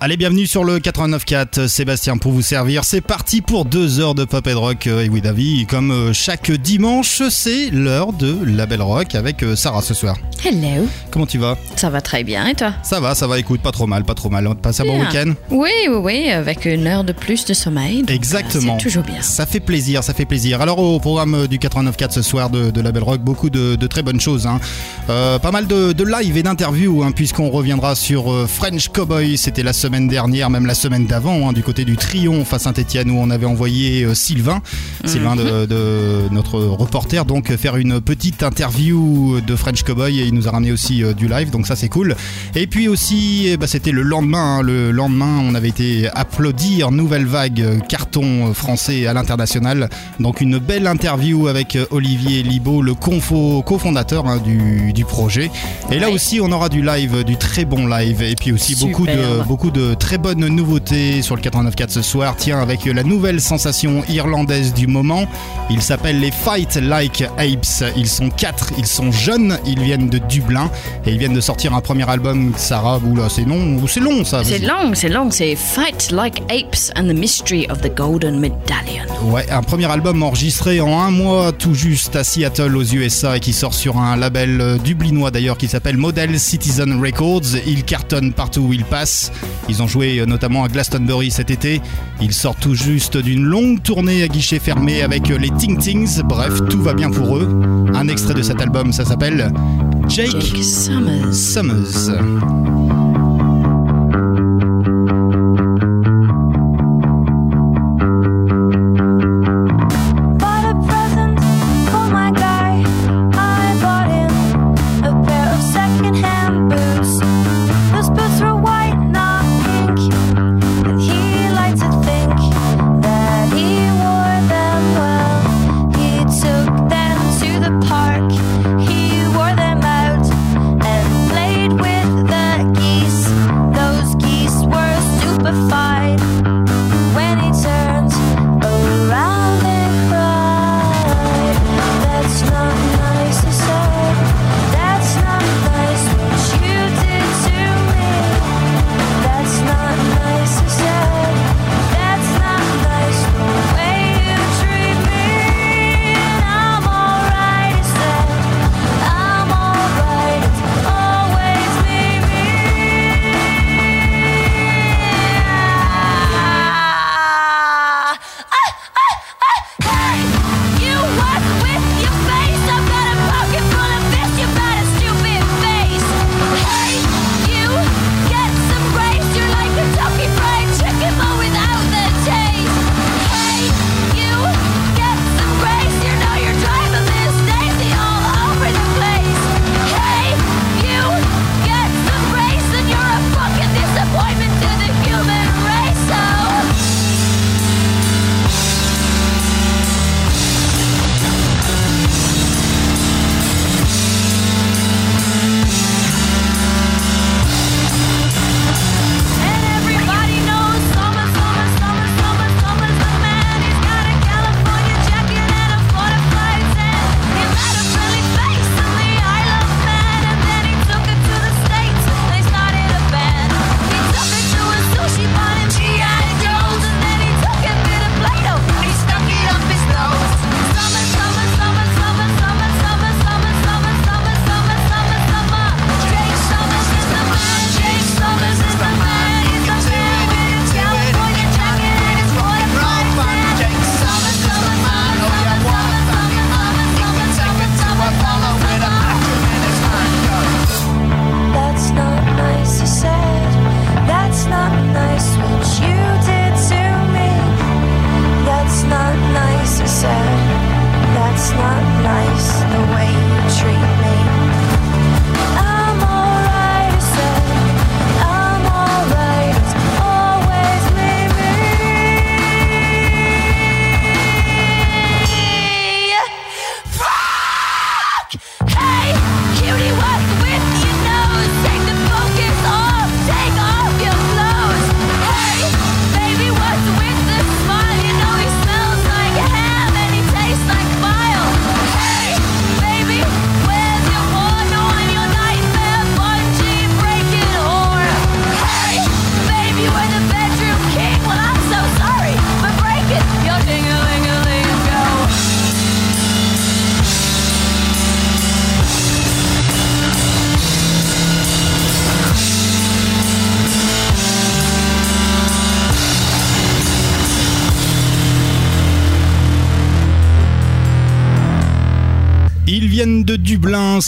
Allez, bienvenue sur le 89.4, Sébastien pour vous servir. C'est parti pour deux heures de pop et de rock. Euh, Et oui, David, comme euh, chaque dimanche, c'est l'heure de la Belle Rock avec euh, Sarah ce soir. Hello, Comment tu vas? Ça va très bien et toi? Ça va, ça va, écoute, pas trop mal, pas trop mal. On passe un bon week-end? Oui, oui, oui, avec une heure de plus de sommeil. Exactement. euh, C'est toujours bien. Ça fait plaisir, ça fait plaisir. Alors au programme du 89.4 ce soir de, de la Belle Rock, beaucoup de, de très bonnes choses. hein. Euh, pas mal de, de live et d'interviews, hein, puisqu'on reviendra sur French Cowboy. C'était la semaine dernière, même la semaine d'avant, hein, du côté du Triomphe à Saint-Etienne, où on avait envoyé euh, Sylvain, Sylvain de, de notre reporter, donc faire une petite interview de French Cowboy et il nous a ramené aussi euh, du live, donc ça c'est cool. Et puis aussi, eh ben, c'était le lendemain, hein, le lendemain, on avait été applaudir Nouvelle Vague, euh, carton français à l'international. Donc une belle interview avec Olivier Libaud, le confo- cofondateur hein, du, du projet. Et là aussi, on aura du live, du très bon live, et puis aussi beaucoup de, beaucoup de très bonnes nouveautés sur le 89.4 ce soir. Tiens, avec la nouvelle sensation irlandaise du moment, ils s'appellent les Fight Like Apes. Ils sont quatre, ils sont jeunes, ils viennent de Dublin et ils viennent de sortir un premier album. Sarah, oula, c'est long, c'est long ça. C'est long, c'est long, c'est Fight Like Apes and the Mystery of the Golden Medallion. Ouais, un premier album enregistré en un mois tout juste à Seattle aux USA et qui sort sur un label euh, dublinois d'ailleurs qui s'appelle Model Citizen Records. Il cartonne partout où il passe. Ils ont joué euh, notamment à Glastonbury cet été. Ils sortent tout juste d'une longue tournée à guichet fermé avec euh, les Ting Tings. Bref, tout va bien pour eux. Un extrait de cet album, ça s'appelle Jake, Jake Summers. Summers.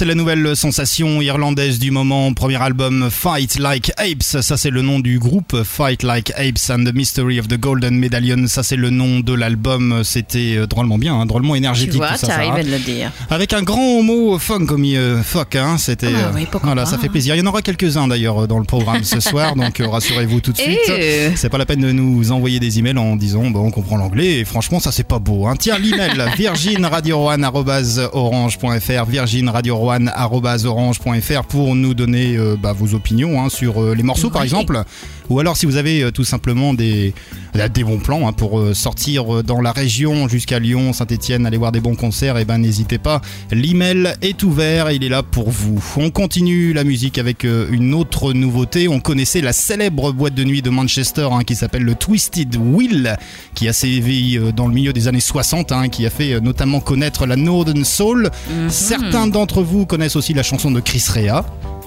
C'est la nouvelle sensation irlandaise du moment. Premier album Fight Like Apes, ça c'est le nom du groupe. Fight Like Apes and the Mystery of the Golden Medallion, ça c'est le nom de l'album. C'était euh, drôlement bien, hein, drôlement Tu énergétique. vois, tout ça, à le dire. Avec un grand mot funk comme euh, fuck, hein, c'était. Ah euh, oui, pourquoi voilà, ça fait plaisir. Il y en aura quelques-uns d'ailleurs dans le programme ce soir, donc euh, rassurez-vous tout de suite. Eh. C'est pas la peine de nous envoyer des emails en disant bon, on comprend l'anglais et franchement ça c'est pas beau. Hein. Tiens l'email virginradio1@orange.fr virginradio1@orange.fr pour nous donner euh, bah, vos opinions hein, sur euh, les morceaux par exemple ou alors si vous avez euh, tout simplement des des bons plans hein, pour euh, sortir euh, dans la région jusqu'à Lyon, Saint-Etienne, aller voir des bons concerts, et ben n'hésitez pas. L'email est ouvert, il est là pour vous. On continue la musique avec euh, une autre nouveauté. On connaissait la célèbre boîte de nuit de Manchester hein, qui s'appelle le Twisted Wheel, qui a sévi euh, dans le milieu des années 60, hein, qui a fait euh, notamment connaître la Northern Soul. Mhm. Certains d'entre vous connaissent aussi la chanson de Chris Rea.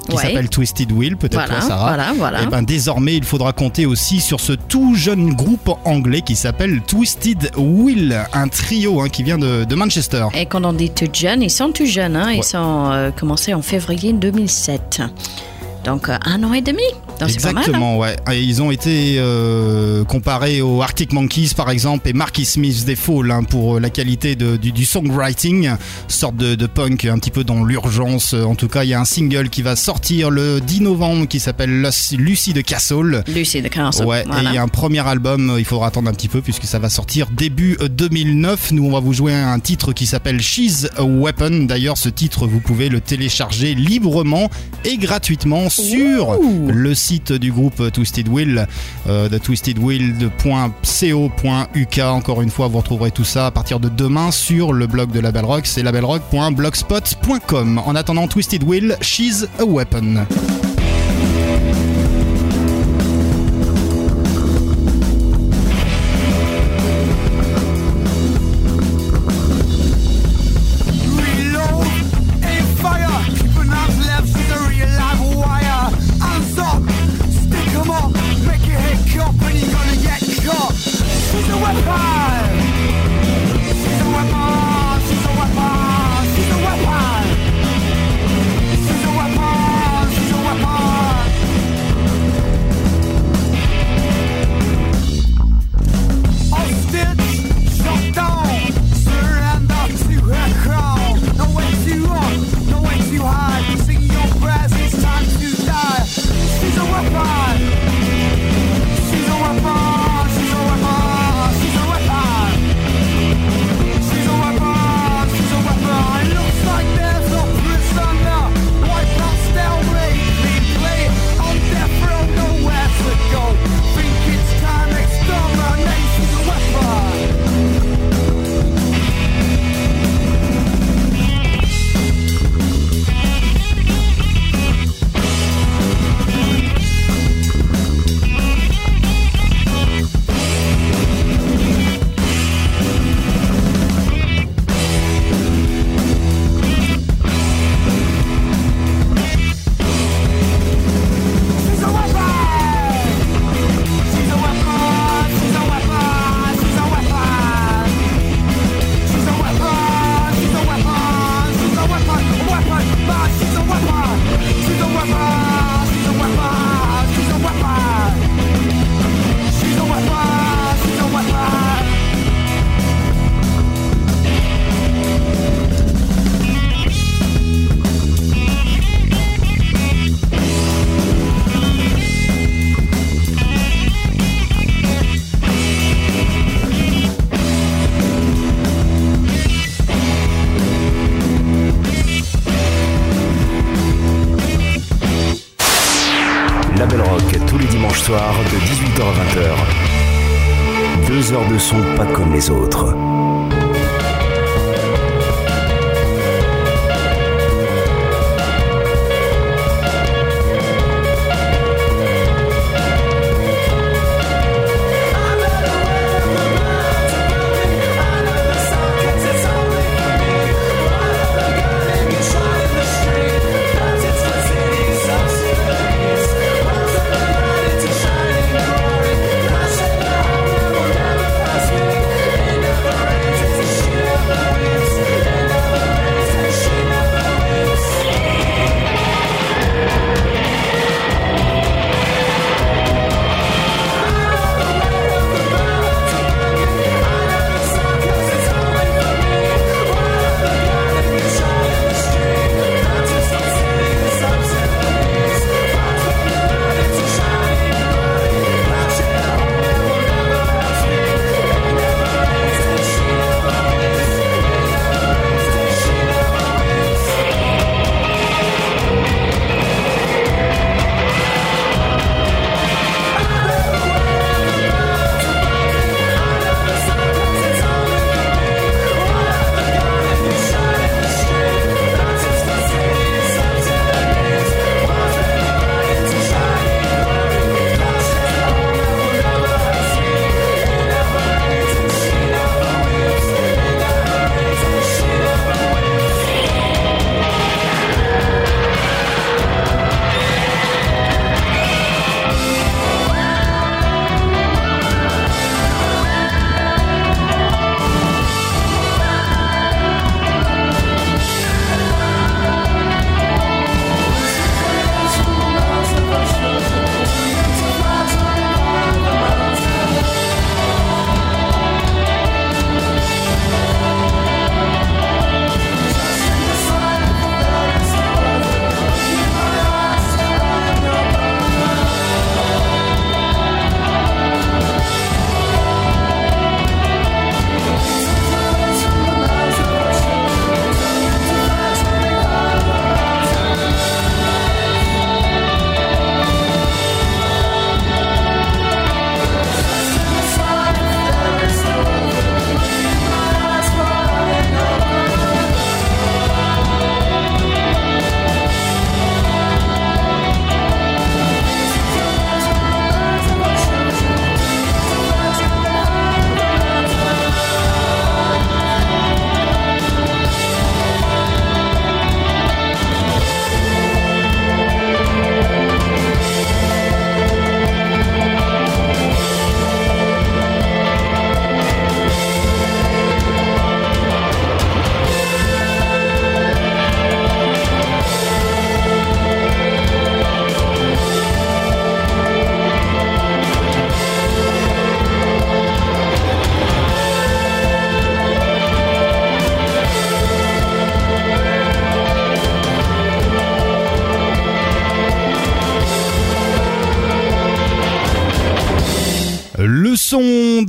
Qui Ouais. s'appelle Twisted Wheel, peut-être Voilà, toi Sarah. voilà, voilà. Et ben désormais, il faudra compter aussi sur ce tout jeune groupe anglais qui s'appelle Twisted Wheel, un trio hein, qui vient de, de Manchester. Et quand on dit tout jeune, ils sont tout jeunes. Hein? Ils sont euh, commencés en février 2007. Donc euh, un an et demi. Donc c'est pas mal. hein. Exactement, ouais. Et ils ont été euh, comparés aux Arctic Monkeys par exemple et Marky Smith des Fall hein, pour la qualité de- du, du songwriting, sorte de, de punk un petit peu dans l'urgence. En tout cas, il y a un single qui va sortir le 10 novembre qui s'appelle Lucy de Castle. Lucy de Castle. Ouais, voilà. et il y a un premier album, euh, il faudra attendre un petit peu puisque ça va sortir début euh, 2009. Nous, on va vous jouer un titre qui s'appelle She's a Weapon. D'ailleurs, ce titre, vous pouvez le télécharger librement et gratuitement sur le site du groupe Twisted Wheel, euh, de twistedwheel.co.uk. Encore une fois, vous retrouverez tout ça à partir de demain sur le blog de Label Rock, c'est labelrock.blogspot.com. En attendant, Twisted Wheel, She's a Weapon.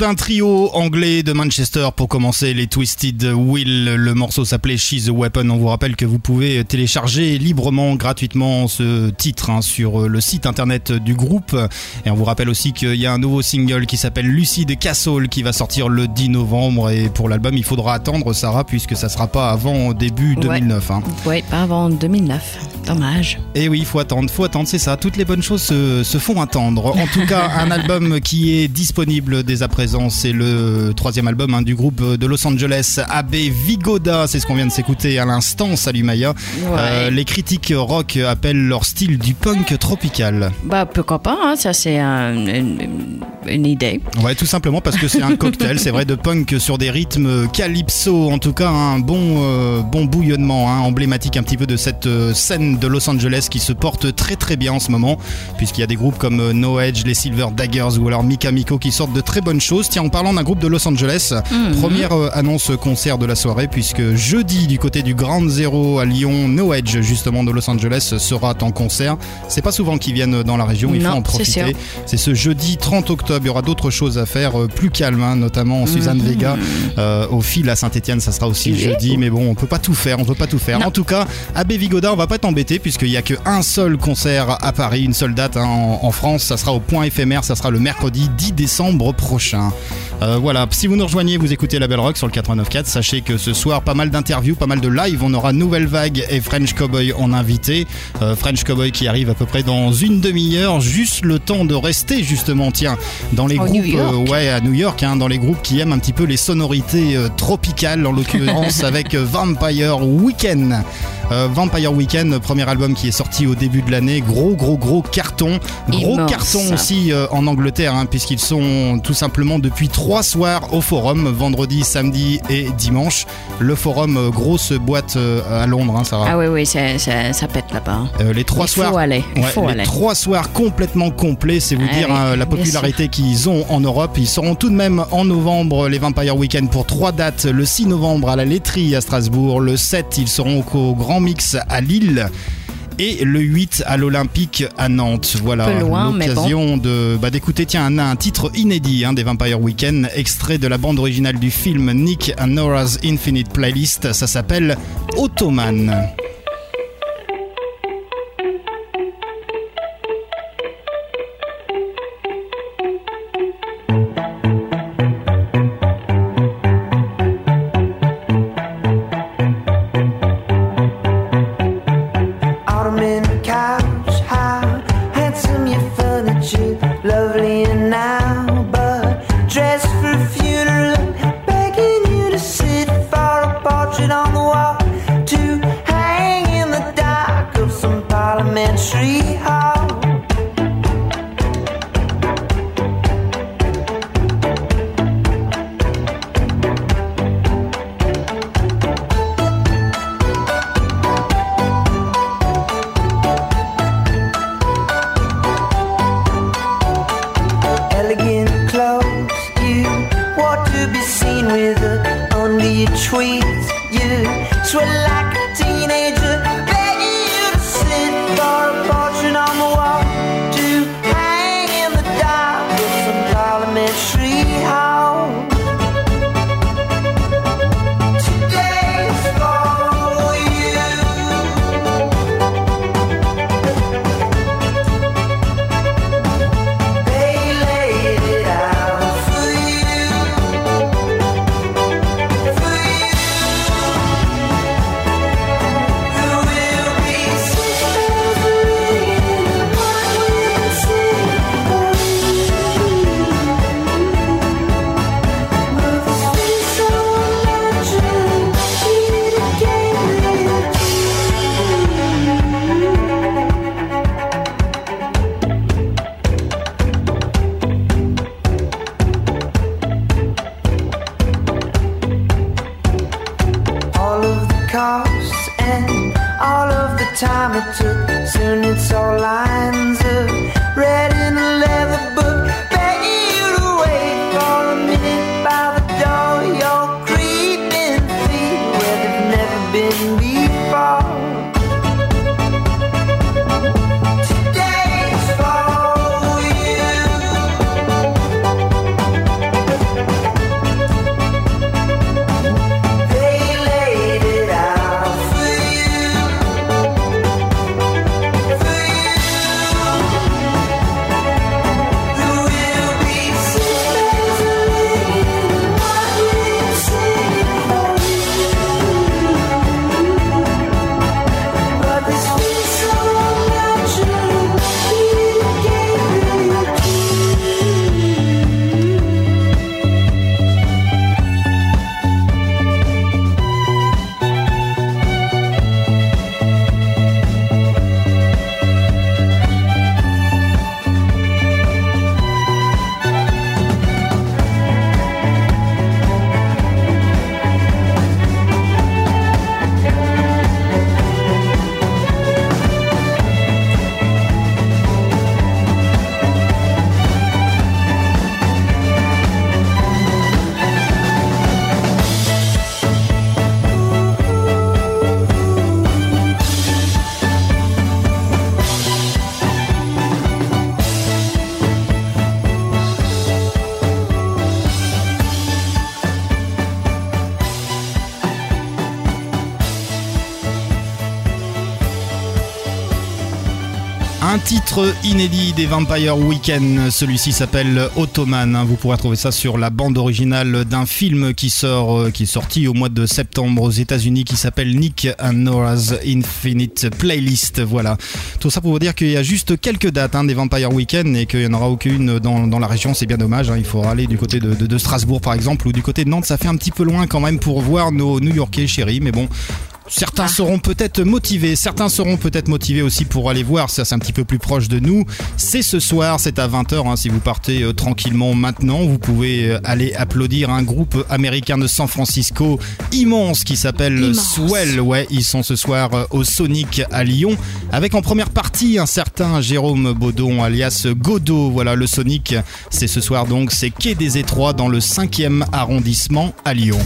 D'un trio anglais de Manchester pour commencer les Twisted Will. Le morceau s'appelait She's a Weapon. On vous rappelle que vous pouvez télécharger librement, gratuitement ce titre hein, sur le site internet du groupe. Et on vous rappelle aussi qu'il y a un nouveau single qui s'appelle Lucide Castle qui va sortir le 10 novembre. Et pour l'album, il faudra attendre Sarah puisque ça sera pas avant début 2009. hein. Oui, pas avant 2009. Dommage. Et oui, il faut attendre, faut attendre, c'est ça. Toutes les bonnes choses se, se font attendre. En tout cas, un album qui est disponible dès à présent, c'est le troisième album hein, du groupe de Los Angeles, AB Vigoda. C'est ce qu'on vient de s'écouter à l'instant. Salut Maya. Euh, les critiques rock appellent leur style du punk tropical. Bah, pourquoi pas, hein, ça c'est un- une, une idée. Ouais, tout simplement parce que c'est un cocktail, c'est vrai, de punk sur des rythmes calypso. En tout cas, un bon, euh, bon bouillonnement, hein, emblématique un petit peu de cette euh, scène de Los Angeles qui se porte très très bien en ce moment, puisqu'il y a des groupes comme euh, No Edge, les Silver Daggers ou alors Mika Miko qui sortent de très bonnes choses. Tiens, en parlant d'un groupe de Los Angeles, première euh, annonce concert de la soirée, puisque jeudi du côté du Grand Zero à Lyon, No Edge justement de Los Angeles sera en concert. C'est pas souvent qu'ils viennent dans la région, il faut en profiter. C'est ce jeudi 30 octobre. Il y aura d'autres choses à faire, euh, plus calme, hein, notamment Suzanne Vega euh, au fil à Saint-Etienne. Ça sera aussi jeudi, mais bon, on peut pas tout faire. On peut pas tout faire. Non. En tout cas, à Vigoda, on va pas t'embêter puisqu'il y a que un seul concert à Paris, une seule date hein, en, en France. Ça sera au point éphémère. Ça sera le mercredi 10 décembre prochain. Euh, voilà. Si vous nous rejoignez, vous écoutez la Belle Rock sur le 89.4. Sachez que ce soir, pas mal d'interviews, pas mal de live. On aura Nouvelle Vague et French Cowboy en invité. Euh, French Cowboy qui arrive à peu près dans une demi-heure, juste le temps de rester justement, tiens, dans les Au groupes, euh, ouais, à New York, hein, dans les groupes qui aiment un petit peu les sonorités euh, tropicales, en l'occurrence avec euh, Vampire Weekend. Euh, Vampire Weekend, premier album qui est sorti au début de l'année, gros gros gros carton, gros Immense. carton aussi euh, en Angleterre, hein, puisqu'ils sont tout simplement depuis trois soirs au Forum, vendredi, samedi et dimanche. Le Forum, euh, grosse boîte à Londres, hein, Sarah. Ah oui, oui, c'est- ça pète là-bas. Euh, les trois Il faut soirs, aller, il Ouais, faut les aller. trois soirs complètement complets, c'est vous Ah dire oui, hein, la popularité qu'ils ont en Europe. Ils seront tout de même en novembre les Vampire Weekend pour trois dates. Le 6 novembre à la laiterie à Strasbourg, le 7 ils seront au, Grand Mix à Lille. Et le 8 à l'Olympique à Nantes. Voilà l'occasion de bah, d'écouter tiens un, un titre inédit hein, des Vampire Weekend, extrait de la bande originale du film Nick and Nora's Infinite Playlist. Ça s'appelle. Ottoman took. Inédit des Vampire Weekend, celui-ci s'appelle Ottoman. Vous pourrez trouver ça sur la bande originale d'un film qui sort, euh, qui est sorti au mois de septembre aux États-Unis, qui s'appelle Nick and Nora's Infinite Playlist. Voilà. Tout ça pour vous dire qu'il y a juste quelques dates hein, des Vampire Weekend et qu'il n'y en aura aucune dans, la région. C'est bien dommage. hein. Il faudra aller du côté de, de- Strasbourg par exemple ou du côté de Nantes. Ça fait un petit peu loin quand même pour voir nos New-Yorkais chéris. Mais bon. Certains seront peut-être motivés, certains seront peut-être motivés aussi pour aller voir, ça c'est un petit peu plus proche de nous. C'est ce soir, c'est à 20h, si vous partez euh, tranquillement maintenant, vous pouvez euh, aller applaudir un groupe américain de San Francisco immense qui s'appelle. Swell. Ouais, ils sont ce soir euh, au Sonic à Lyon, avec en première partie un certain Jérôme Baudon alias Godot. Voilà, le Sonic, c'est ce soir donc, c'est Quai des Étroits dans le 5e arrondissement à Lyon.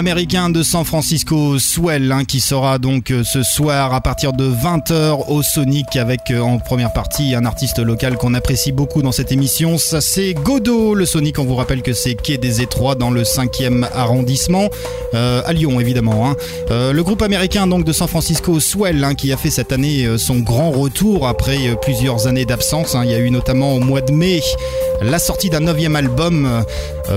Américain de San Francisco, Swell, hein, qui sera donc euh, ce soir à partir de 20h au Sonic avec euh, en première partie un artiste local qu'on apprécie beaucoup dans cette émission. Ça c'est Godot, le Sonic. On vous rappelle que c'est Quai des Étroits dans le 5e arrondissement, euh, à Lyon évidemment. hein. Le groupe américain donc de San Francisco, Swell, hein, qui a fait cette année son grand retour après plusieurs années d'absence. Il y a eu notamment au mois de mai la sortie d'un neuvième album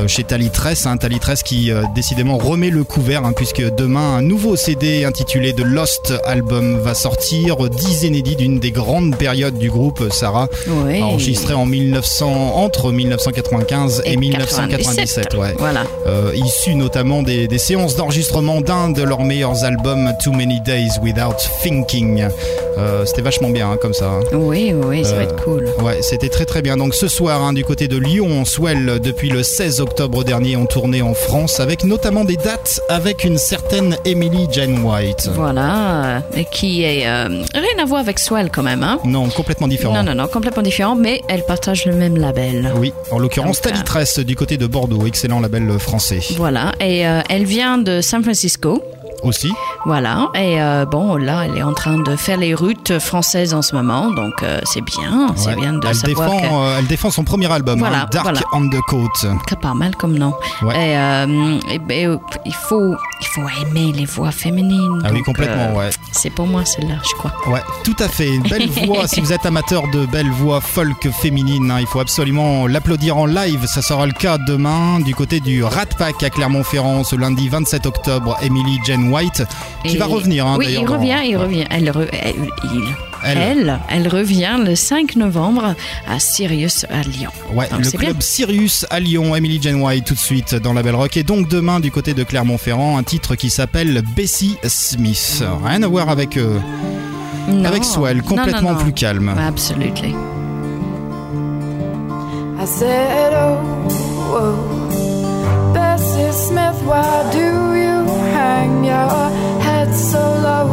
chez Talitress, Talitress qui décidément remet le couvert hein, puisque demain un nouveau CD intitulé The Lost Album va sortir, 10 inédits d'une des grandes périodes du groupe Sarah, Oui. enregistré en 1900 entre 1995 et, 1997, ouais. Voilà. Euh, issu notamment des, des séances d'enregistrement d'un de leurs meilleurs albums, Too Many Days Without Thinking. Euh, C'était vachement bien hein, comme ça. hein. Oui, oui, ça va Euh, être cool. Ouais, c'était très très bien. Donc ce soir, du côté de Lyon, Swell, depuis le 16 octobre dernier, ont tourné en France avec notamment des dates avec une certaine Emily Jane White. Voilà, euh, et qui est euh, rien à voir avec Swell quand même, hein. Non, complètement différent. Non, non, non, complètement différent, mais elles partagent le même label. Oui, en l'occurrence Donc, euh, du côté de Bordeaux, excellent label français Voilà, et euh, elle vient de San Francisco. aussi. Voilà, et euh, bon, là, elle est en train de faire les routes françaises en ce moment, donc euh, c'est bien, c'est bien de elle, savoir défend, que- euh, elle défend son premier album, Voilà, hein, Dark voilà. on the Coat. pas mal comme nom. Ouais. Et, et ben, il, faut, il faut aimer les voix féminines. Ah oui, complètement, ouais. C'est pour moi celle-là, je crois. Ouais, tout à fait. Une belle voix. si vous êtes amateur de belles voix folk féminines, hein, il faut absolument l'applaudir en live. Ça sera le cas demain du côté du Rat Pack à Clermont-Ferrand ce lundi 27 octobre. Emily Jane White qui Et- va revenir. hein, oui, il dans- revient, il revient. Elle, re- elle, il- Elle. elle, elle revient le 5 novembre à Sirius à Lyon. Ouais, Donc, le club bien. Sirius à Lyon, Emily Jane White tout de suite dans la Belle Rock. Et donc demain du côté de Clermont-Ferrand, un titre qui s'appelle Bessie Smith. Rien à voir avec, euh, Non. avec Swell, complètement non, non. plus calme. Absolutely. I said, oh, oh, Bessie Smith, why do you hang your head so low?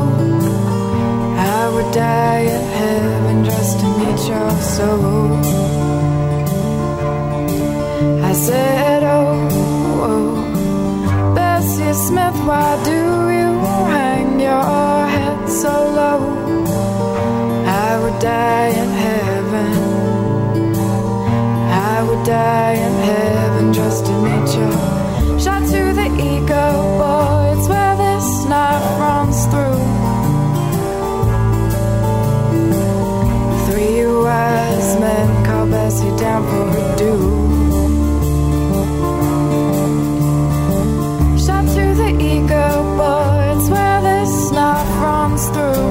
I would die in heaven just to meet your soul. I said, oh, oh, Bessie Smith, why do you hang your head so low? I would die in heaven. I would die in heaven just to meet you. Shot to the ego, down for a due. Shot to the ego, boy, it's where this knife runs through.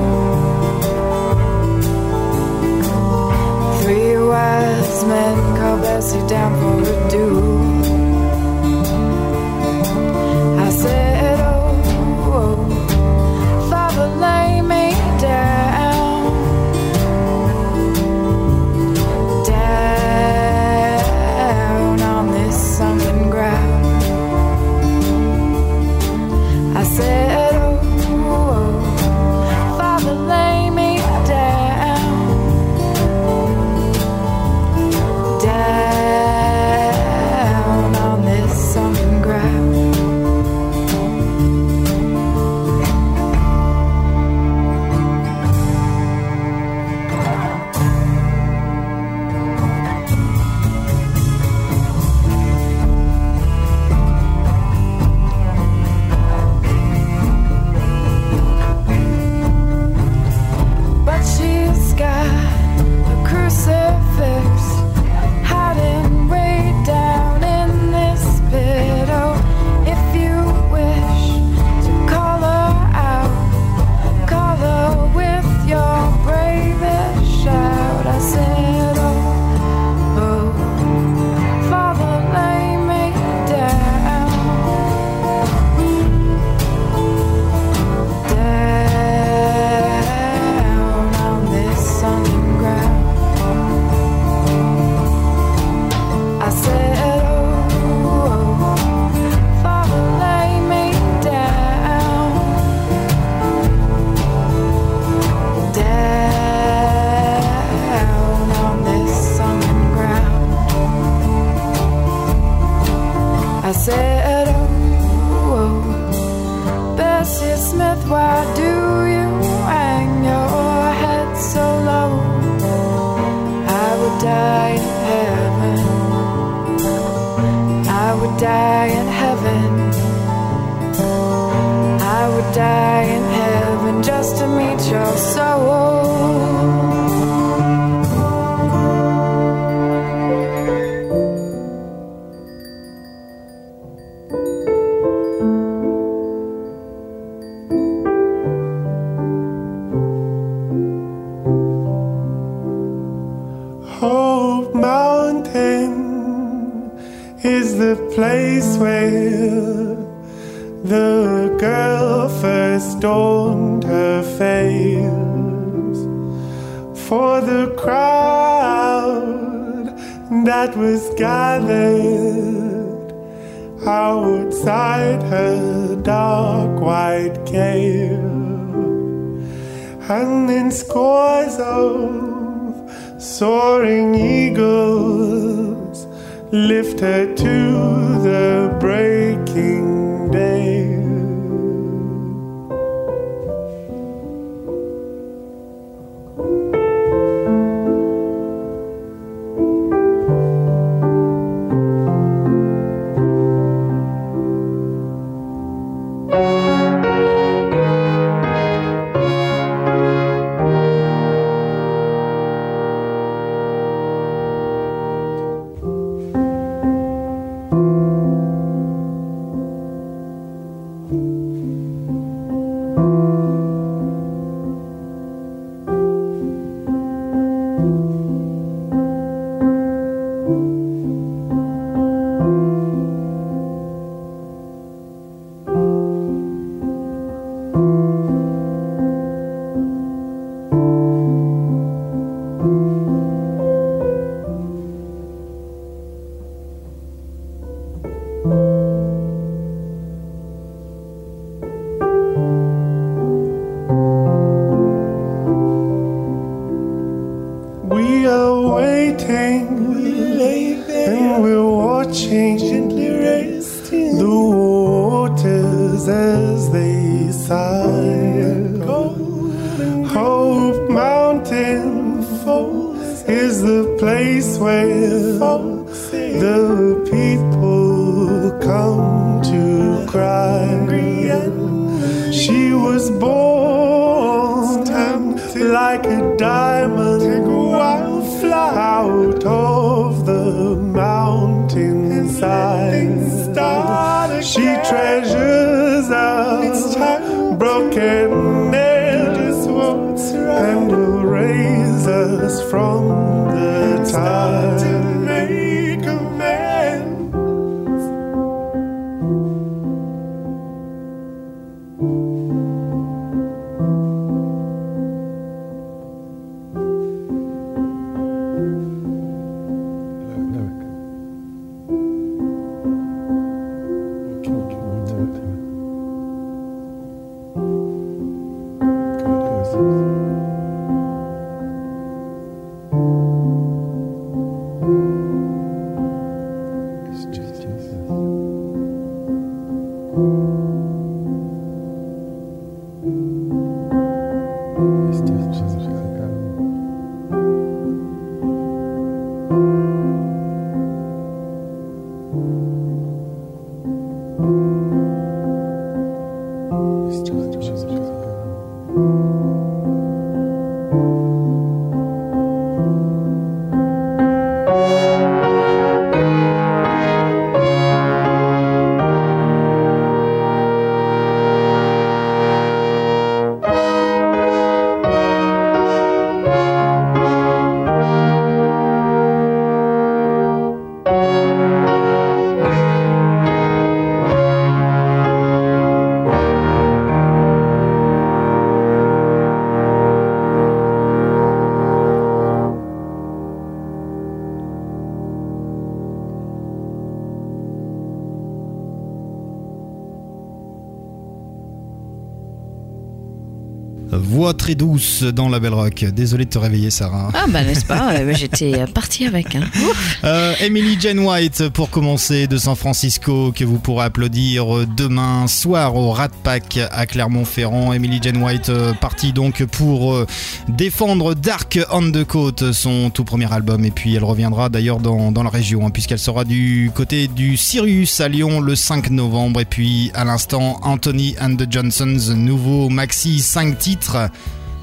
Three wise men call Bessie down for a due. place where the people come to cry. She was born like a diamond fly out of the mountainside. She treasures our broken edges and will raise us from. Dans la Belle Rock. Désolé de te réveiller, Sarah. Ah bah n'est-ce pas? Euh, J'étais euh, partie avec. Hein. Euh, Emily Jane White pour commencer de San Francisco que vous pourrez applaudir demain soir au Rat Pack à Clermont-Ferrand. Emily Jane White partie donc pour défendre Dark on the Coast, son tout premier album et puis elle reviendra d'ailleurs dans, dans la région hein, puisqu'elle sera du côté du Sirius à Lyon le 5 novembre et puis à l'instant Anthony and the Johnsons, nouveau maxi 5 titres.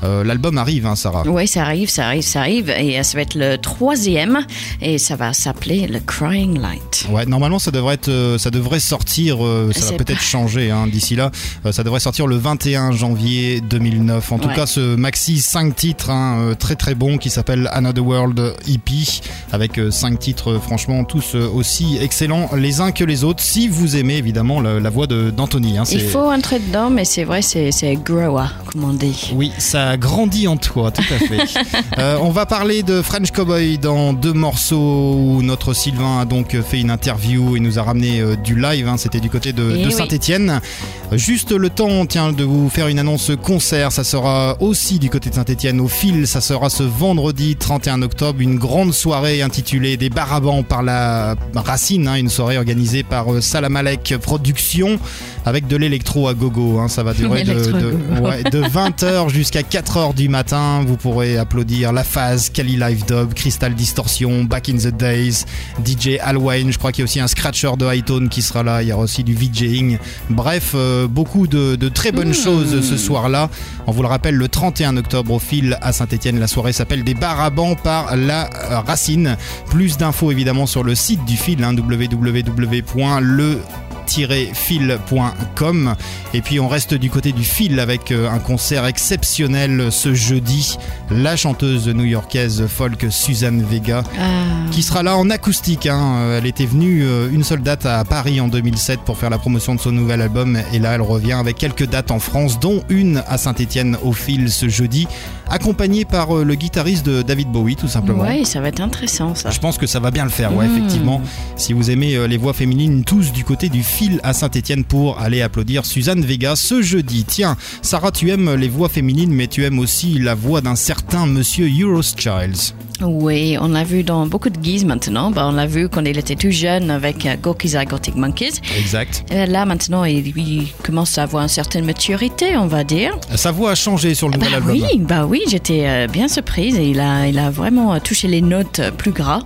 Euh, L'album arrive, hein, Sarah. Oui, ça arrive, ça arrive, ça arrive. Et ça va être le troisième. Et ça va s'appeler le Crying Light. Ouais, normalement ça devrait être, euh, ça devrait sortir, euh, ça va peut-être changer hein, d'ici là. Euh, ça devrait sortir le 21 janvier 2009. En tout Ouais. cas, ce maxi 5 titres hein, très très bon qui s'appelle Another World EP avec 5 titres franchement tous aussi excellents les uns que les autres. Si vous aimez évidemment la, la voix d'Anthony. Hein, Il faut entrer dedans, mais c'est vrai, c'est grower, comme on dit. Oui, ça a grandi en toi, tout à fait. Euh, on va parler de French Cowboy dans deux morceaux où notre Sylvain a donc fait une interview et nous a ramené euh, du live. hein, C'était du côté de, Eh de oui. Saint-Etienne. Juste le temps, tiens, de vous faire une annonce concert. Ça sera aussi du côté de Saint-Etienne au fil. Ça sera ce vendredi 31 octobre, une grande soirée intitulée Des Barabans par la Racine, hein, une soirée organisée par euh, Salamalek Productions avec de l'électro à gogo. hein. Ça va durer de, L'électro à de- gogo. ouais, de 20h jusqu'à 4h du matin. Vous pourrez applaudir La Phase, Kali Live Dub, Crystal Distortion, Back in the Days, DJ Alwyn. Je crois qu'il y a aussi un scratcher de Hightone qui sera là. Il y aura aussi du VJing. Bref, euh, beaucoup de, de très bonnes choses ce soir-là. On vous le rappelle, le 31 octobre au fil à Saint-Etienne. La soirée s'appelle Des Barabans par la Racine. Plus d'infos évidemment sur le site du fil, hein, www.le fil.com et puis on reste du côté du fil avec euh, un concert exceptionnel ce jeudi. La chanteuse new-yorkaise folk Suzanne Vega Ah, qui sera là en acoustique hein. Euh, elle était venue euh, une seule date à Paris en 2007 pour faire la promotion de son nouvel album. Et là elle revient avec quelques dates en France dont une à Saint-Etienne au fil ce jeudi accompagnée par euh, le guitariste de David Bowie tout simplement ouais, ça va être intéressant, ça. je pense que ça va bien le faire, ouais, Mm. effectivement. Si vous aimez euh, les voix féminines, tous du côté du fil à Saint-Etienne pour aller applaudir Suzanne Vega ce jeudi. Tiens, Sarah, tu aimes les voix féminines, mais tu aimes aussi la voix d'un certain monsieur Eurostyles. Oui, on l'a vu dans beaucoup de guises maintenant. Ben, on l'a vu quand il était tout jeune avec euh, Gorky's Gothic Monkeys. Exact. Et là, maintenant, il, il commence à avoir une certaine maturité, on va dire. Sa voix a changé sur le nouvel Bah album. oui, bah oui, j'étais euh, bien surprise et il a, il a vraiment euh, touché les notes euh, plus gras,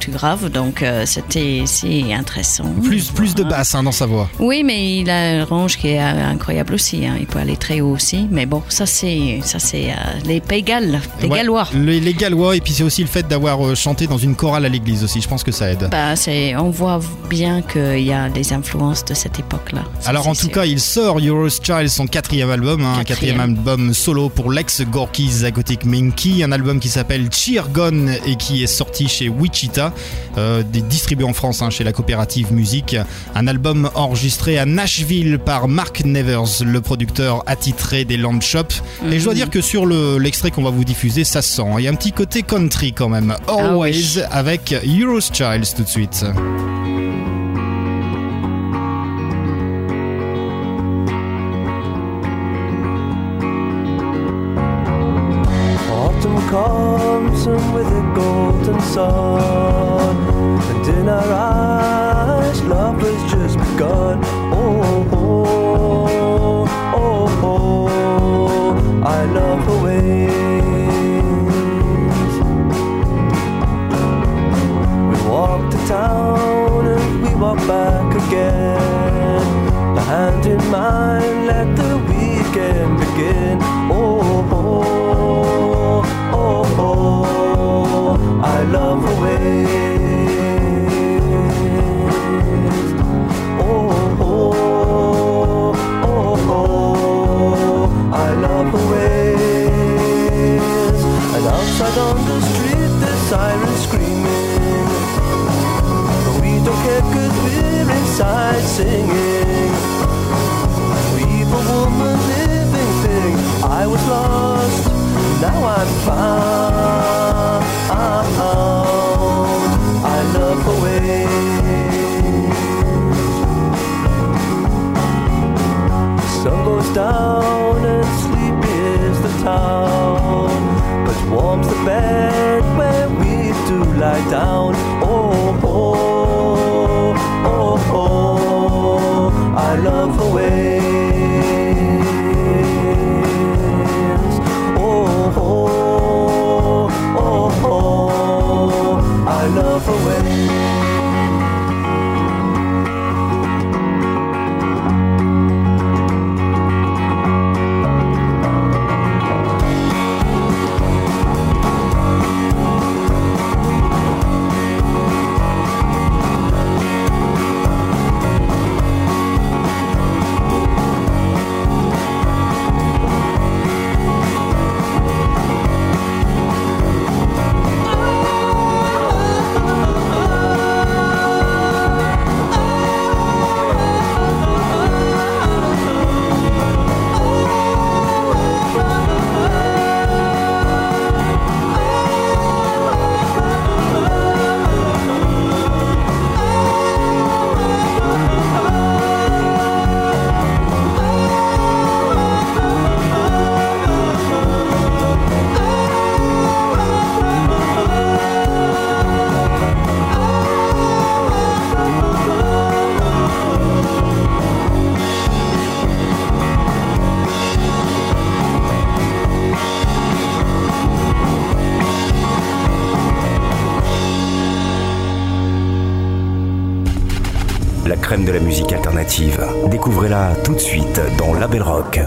plus graves, donc euh, c'était c'est intéressant. Plus, plus de basse hein, dans sa voix. Oui, mais il a un range qui est euh, incroyable aussi. hein. Il peut aller très haut aussi, mais bon, ça c'est ça c'est euh, les Pays Galles, les Ouais, Gallois. Les, les Gallois, puis c'est aussi le fait d'avoir euh, chanté dans une chorale à l'église aussi. Je pense que ça aide. Bah, on voit bien qu'il y a des influences de cette époque-là. Alors en tout sûr. cas, il sort Eurostyles, son quatrième album, hein, un Quatrième. quatrième album solo pour l'ex Gorky's Gothic Minky, un album qui s'appelle Cheer Gun et qui est sorti chez Wichita, euh, distribué en France hein, chez la coopérative musique. Un album enregistré à Nashville par Mark Nevers, le producteur attitré des Shop. Et je dois dire que sur le- l'extrait qu'on va vous diffuser, ça se sent. Il y a un petit côté country quand même. Ah Always oui. avec Eurostyles tout de suite. de la musique alternative. Découvrez-la tout de suite dans Label Rock.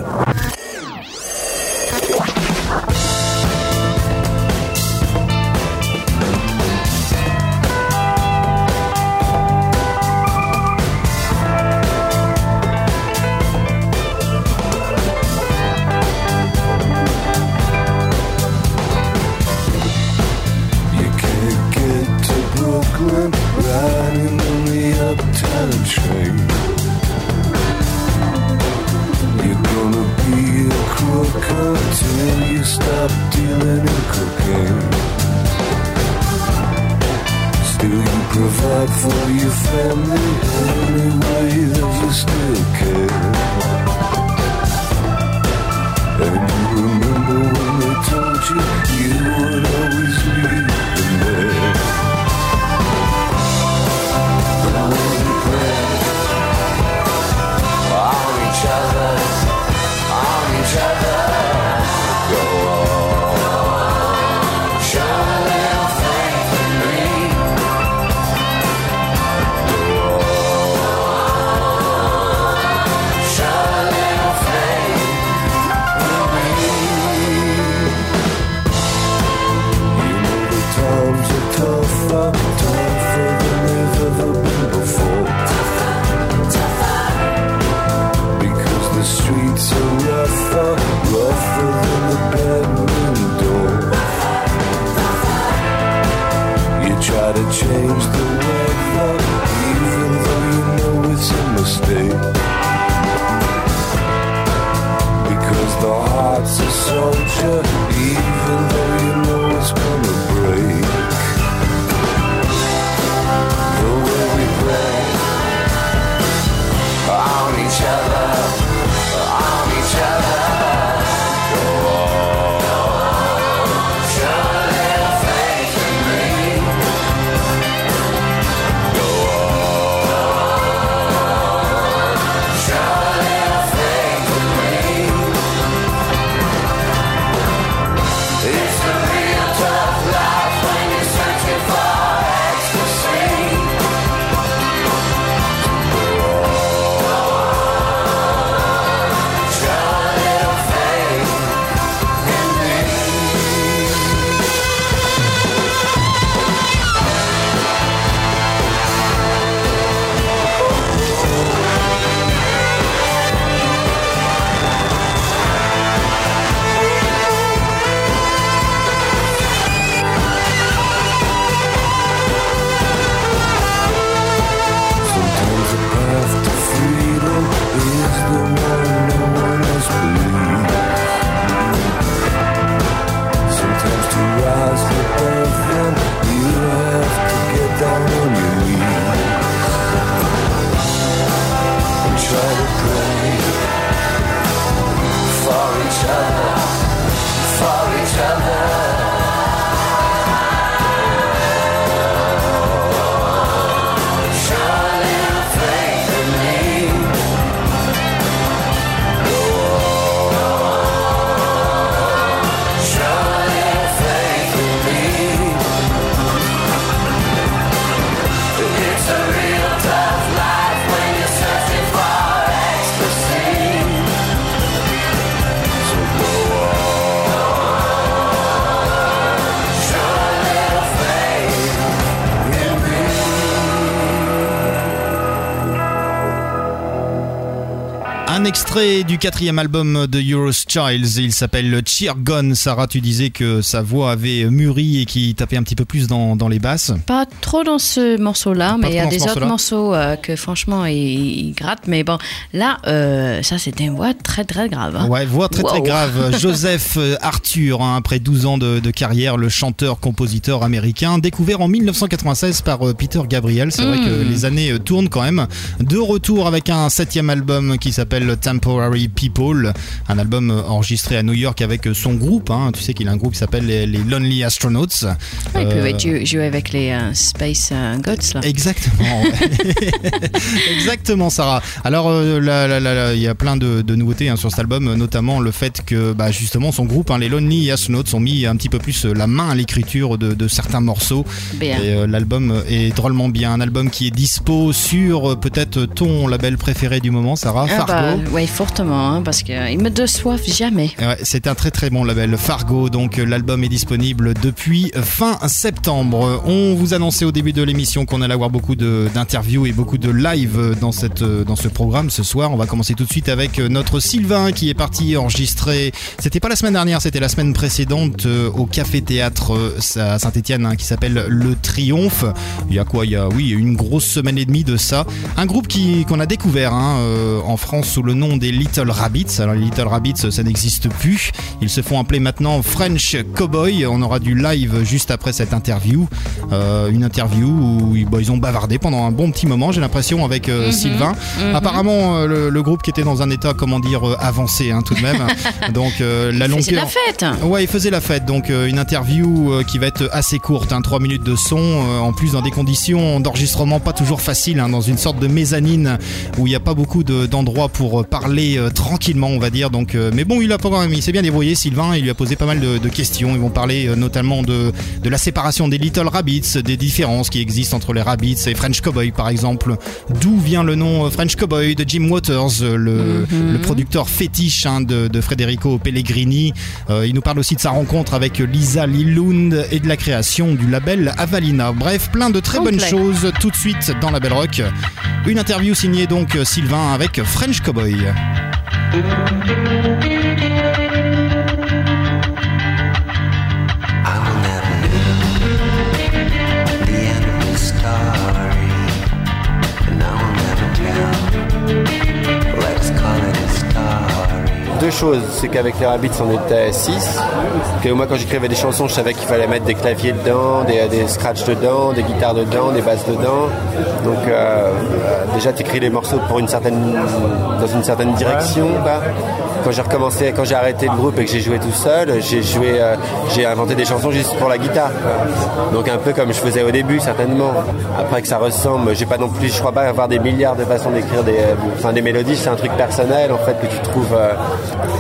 Extrait du quatrième album de Euros Childs, il s'appelle Cheer Gun. Sarah, tu disais que sa voix avait mûri et qui tapait un petit peu plus dans, dans les basses. Pas trop dans ce morceau-là, mais il y a des autres morceaux euh, que franchement ils grattent. Mais bon, là, euh, ça c'était une voix très très grave. hein. Ouais, voix très très grave. Joseph euh, Arthur, hein, après 12 ans de, de carrière, le chanteur-compositeur américain, découvert en 1996 par Peter Gabriel. C'est vrai que les années tournent quand même. De retour avec un septième album qui s'appelle People, un album enregistré à New York avec son groupe. hein. Tu sais qu'il a un groupe qui s'appelle les, les Lonely Astronauts. Ouais, il Euh, pouvait jouer, jouer avec les euh, Space euh, Gods là. Exactement. Exactement, Sarah. Alors, euh, il y a plein de, de nouveautés hein, sur cet album, notamment le fait que bah, justement son groupe, hein, les Lonely Astronauts, ont mis un petit peu plus la main à l'écriture de, de certains morceaux. Bien. Et euh, l'album est drôlement bien. Un album qui est dispo sur peut-être ton label préféré du moment, Sarah, Ah Fargo. bah, ouais, fortement, hein, parce qu'ils me déçoivent jamais. C'est un très très bon label Fargo, donc euh, l'album est disponible depuis fin septembre. On vous annonçait au début de l'émission qu'on allait avoir beaucoup d'interviews et beaucoup de live dans, cette, euh, dans ce programme ce soir. On va commencer tout de suite avec euh, notre Sylvain qui est parti enregistrer, c'était pas la semaine dernière, c'était la semaine précédente euh, au Café Théâtre euh, à Saint-Etienne qui s'appelle Le Triomphe. Il y a quoi? Il y a oui une grosse semaine et demie de ça. Un groupe qu'on a découvert hein, euh, en France sous le nom des Little Rabbits. Alors les Little Rabbits, ça n'existe plus. Ils se font appeler maintenant French Cowboy. On aura du live juste après cette interview. Euh, une interview où ils, bah, ils ont bavardé pendant un bon petit moment, j'ai l'impression, avec euh, Mhm. Sylvain. Mhm. Apparemment, euh, le, le groupe qui était dans un état, comment dire, avancé hein, tout de même. Donc euh, la longueur. la fête. Ouais, il faisait la fête, donc une interview qui va être assez courte, hein, 3 minutes de son, en plus dans des conditions d'enregistrement pas toujours faciles, hein, dans une sorte de mezzanine où il n'y a pas beaucoup de- d'endroits pour euh, parler euh, tranquillement, on va dire. Donc, euh, mais bon, il a pas quand même, il s'est bien débrouillé, Sylvain, il lui a posé pas mal de, de questions. Ils vont parler euh, notamment de, de la séparation des Little Rabbits, des différences qui existent entre les Rabbits et French Cowboy, par exemple. D'où vient le nom French Cowboy de Jim Waters, le, Mhm. le producteur fétiche hein, de, de Federico Pellegrini. Il nous parle aussi de sa rencontre avec Lisa Lillund et de la création du label Avalina. Bref, plein de très bonnes choses tout de suite dans la Belle Rock. Une interview signée donc Sylvain avec French Cowboy. I Deux choses, c'est qu'avec les Rabbits on était 6, que moi quand j'écrivais des chansons je savais qu'il fallait mettre des claviers dedans, des, des scratchs dedans, des guitares dedans, des basses dedans. Donc euh, euh, déjà tu écris les morceaux pour une certaine, dans une certaine direction. quoi. Quand j'ai recommencé, quand j'ai arrêté le groupe et que j'ai joué tout seul, j'ai joué, euh, j'ai inventé des chansons juste pour la guitare. Donc un peu comme je faisais au début certainement. Après que ça ressemble, j'ai pas non plus, je crois pas avoir des milliards de façons d'écrire des, euh, enfin des mélodies, c'est un truc personnel en fait que tu trouves. euh,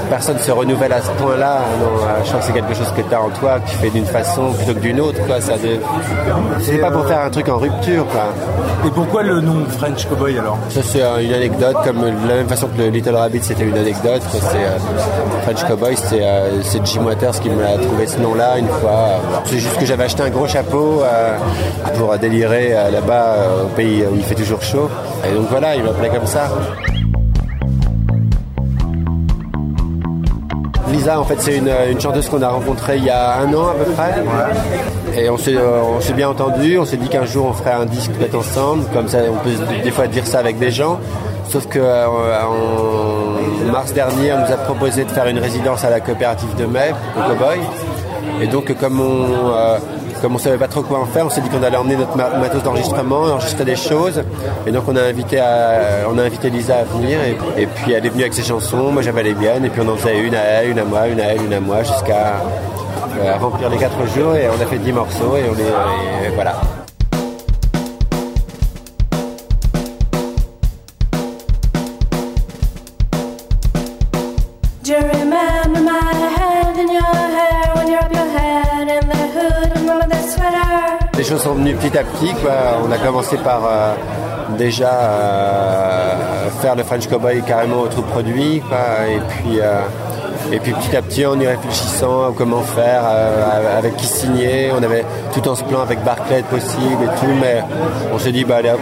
personne se renouvelle à ce point-là. Non, euh, je crois que c'est quelque chose que tu as en toi, que tu fais d'une façon plutôt que d'une autre. Quoi. Ça de... C'est pas pour faire un truc en rupture. Quoi. Et pourquoi le nom French Cowboy alors? Ça c'est une anecdote, comme de la même façon que le Little Rabbit c'était une anecdote. C'est euh, French Cowboy, c'est euh, c'est Jim Waters qui m'a trouvé ce nom-là une fois. C'est juste que j'avais acheté un gros chapeau euh, pour délirer là-bas au pays où il fait toujours chaud. Et donc voilà, il m'appelait comme ça. Lisa, en fait, c'est une, chanteuse qu'on a rencontrée il y a un an à peu près. Et on s'est, on s'est bien entendu. On s'est dit qu'un jour on ferait un disque peut-être ensemble. Comme ça, on peut des fois dire ça avec des gens. Sauf que euh, en mars dernier, on nous a proposé de faire une résidence à la coopérative de Mai, au Cowboy. Et donc, comme on, euh, comme on savait pas trop quoi en faire, on s'est dit qu'on allait emmener notre ma- matos d'enregistrement, enregistrer des choses. Et donc, on a invité, à- on a invité Lisa à venir. Et, puis, elle est venue avec ses chansons. Moi, j'avais les miennes. Et puis, on en faisait une à elle, une à moi, une à elle, une à moi, jusqu'à euh, remplir les quatre jours. Et on a fait 10 morceaux. Et on est, et voilà. Choses sont venues petit à petit. Quoi. On a commencé par euh, déjà euh, faire le French Cowboy carrément au tout produit. Quoi. Et puis, euh, Et puis petit à petit, en y réfléchissant à comment faire, euh, avec qui signer, on avait tout en se plan avec Barclay possible et tout, mais on s'est dit, bah allez hop,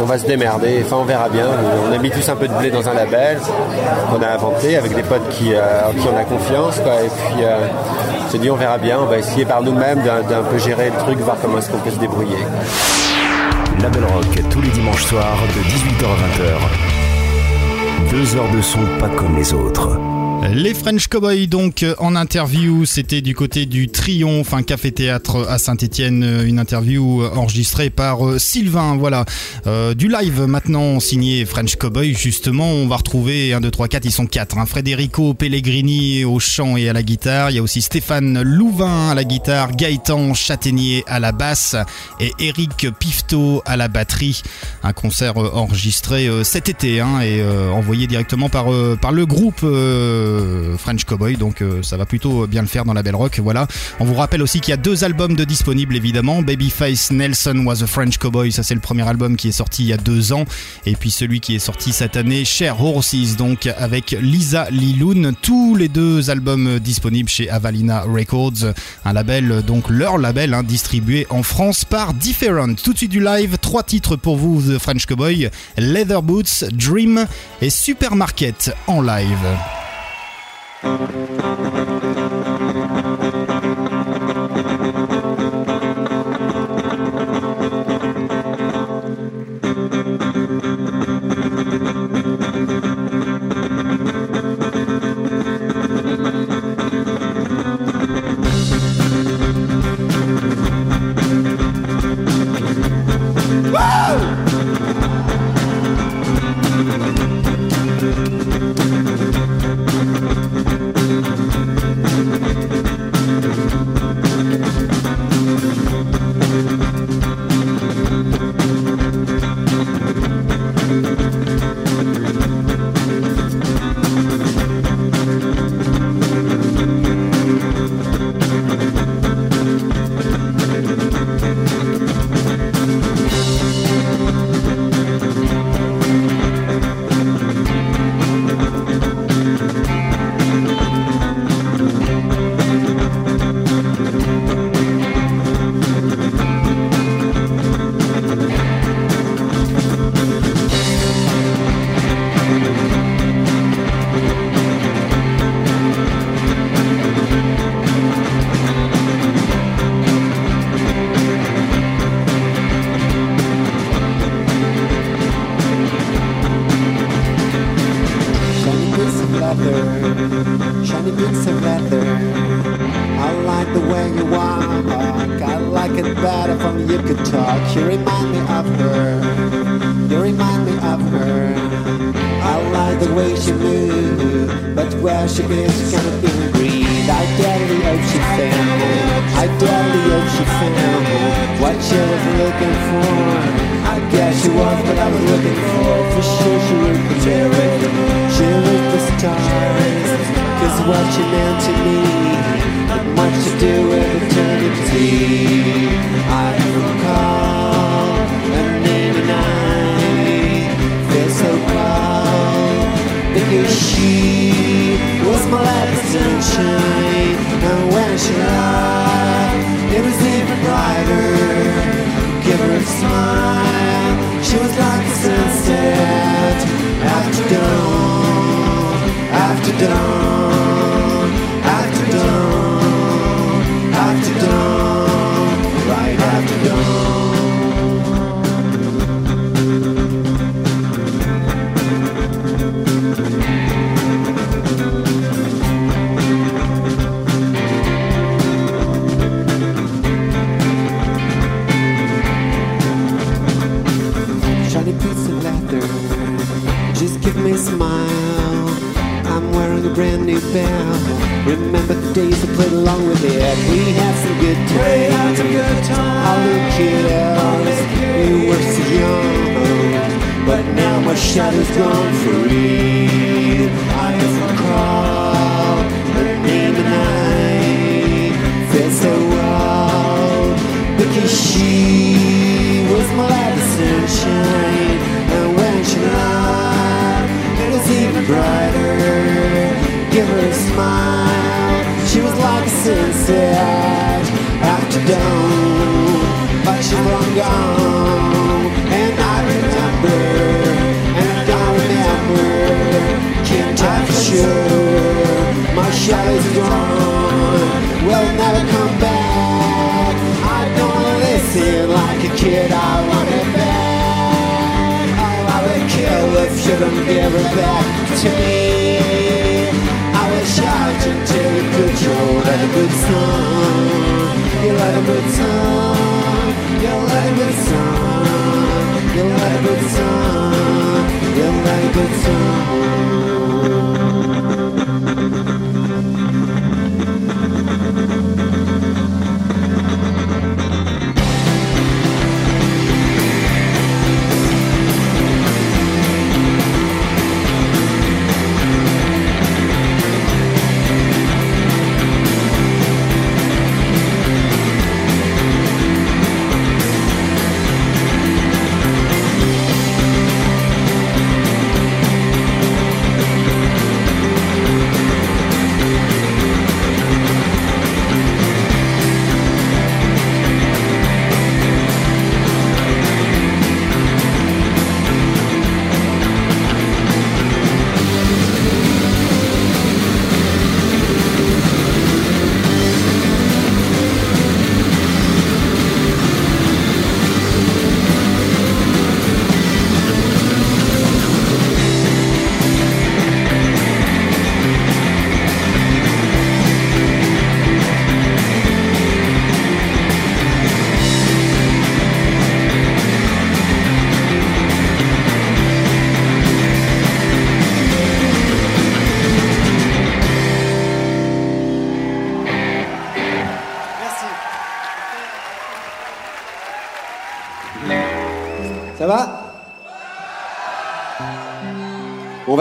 on, va se démerder, enfin on verra bien. On a mis tous un peu de blé dans un label qu'on a inventé avec des potes qui, euh, en qui on a confiance, quoi. Et puis euh, on s'est dit, on verra bien, on va essayer par nous-mêmes d'un d'un peu gérer le truc, voir comment est-ce qu'on peut se débrouiller. Label Rock tous les dimanches soirs de 18h à 20h. Deux heures de son pas comme les autres. Les French Cowboys donc euh, en interview, c'était du côté du Triomphe, un café-théâtre à Saint-Étienne, une interview euh, enregistrée par euh, Sylvain, voilà. Euh, du live maintenant signé French Cowboy, justement, on va retrouver 1, 2, 3, 4, ils sont 4. Hein. Federico Pellegrini au chant et à la guitare, il y a aussi Stéphane Louvain à la guitare, Gaëtan Châtaignier à la basse et Eric Pifto à la batterie. Un concert euh, enregistré euh, cet été hein, et euh, envoyé directement par, euh, le groupe euh, French Cowboy, donc euh, ça va plutôt bien le faire dans la Belle Rock. Voilà. On vous rappelle aussi qu'il y a deux albums de disponibles évidemment. Babyface Nelson was a French Cowboy, ça c'est le premier album qui est sorti il y a deux ans, et puis celui qui est sorti cette année, Cher Horses, donc avec Lisa Liloun. Tous les deux albums disponibles chez Avalina Records, un label donc leur label hein, distribué en France par Different. Tout de suite du live, trois titres pour vous The French Cowboy, Leather Boots, Dream et Supermarket en live. Thank you. Down. dawn.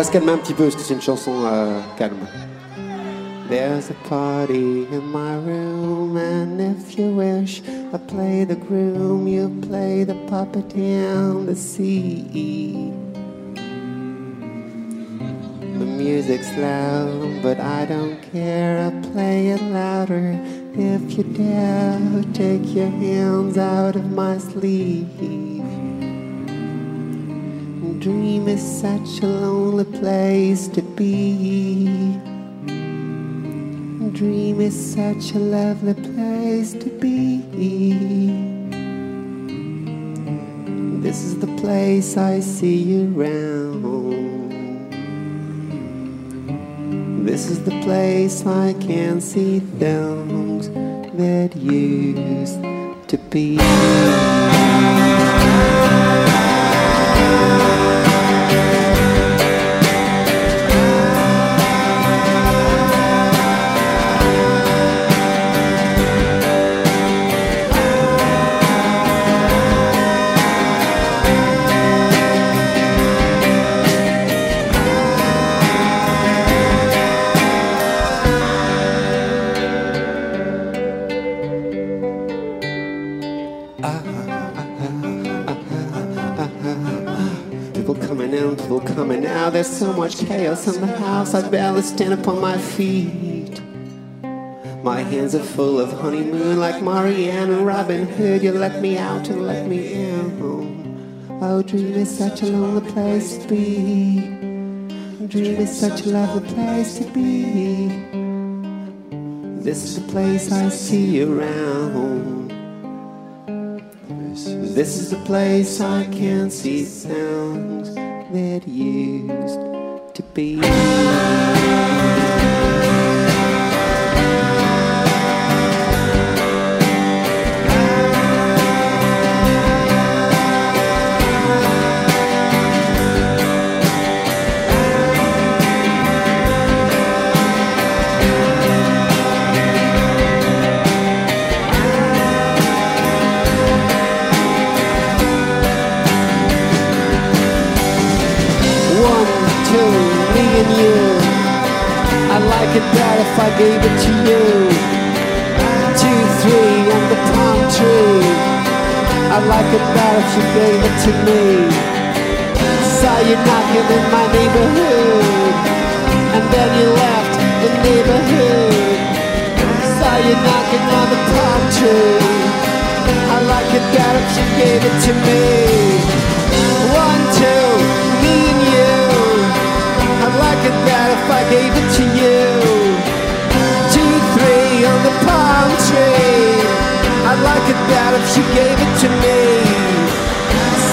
Va se calmer un petit peu parce que c'est une chanson euh, calme. There's a party in my room, and if you wish, I play the groom, you play the puppet down the sea. The music's loud, but I don't care, I play it louder. If you dare, take your hands out of my sleeve. Dream is such a lonely place to be. Dream is such a lovely place to be. This is the place I see you round. This is the place I can see things that used to be. There's so much chaos in the house. I barely stand upon my feet. My hands are full of honeymoon, like Marianne and Robin Hood. You let me out and let me in. Oh, dream is such a lonely place to be. Dream is such a lovely place to be. This is the place I see around. This is the place I can see sounds that used to be. in you. I'd like it bad if I gave it to you. Two, three, and the palm tree. I'd like it bad if you gave it to me. Saw you knocking in my neighborhood, and then you left the neighborhood. Saw you knocking on the palm tree. I'd like it better if you gave it to me. look at that if I gave it to you. Two, three on the palm tree. I'd like it that if she gave it to me.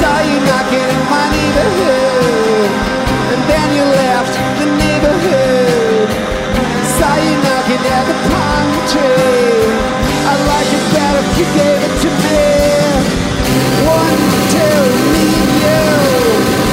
Saw you knocking in my neighborhood, and then you left the neighborhood. Saw you knocking at the palm tree. I'd like it that if you gave it to me. One, two, me you.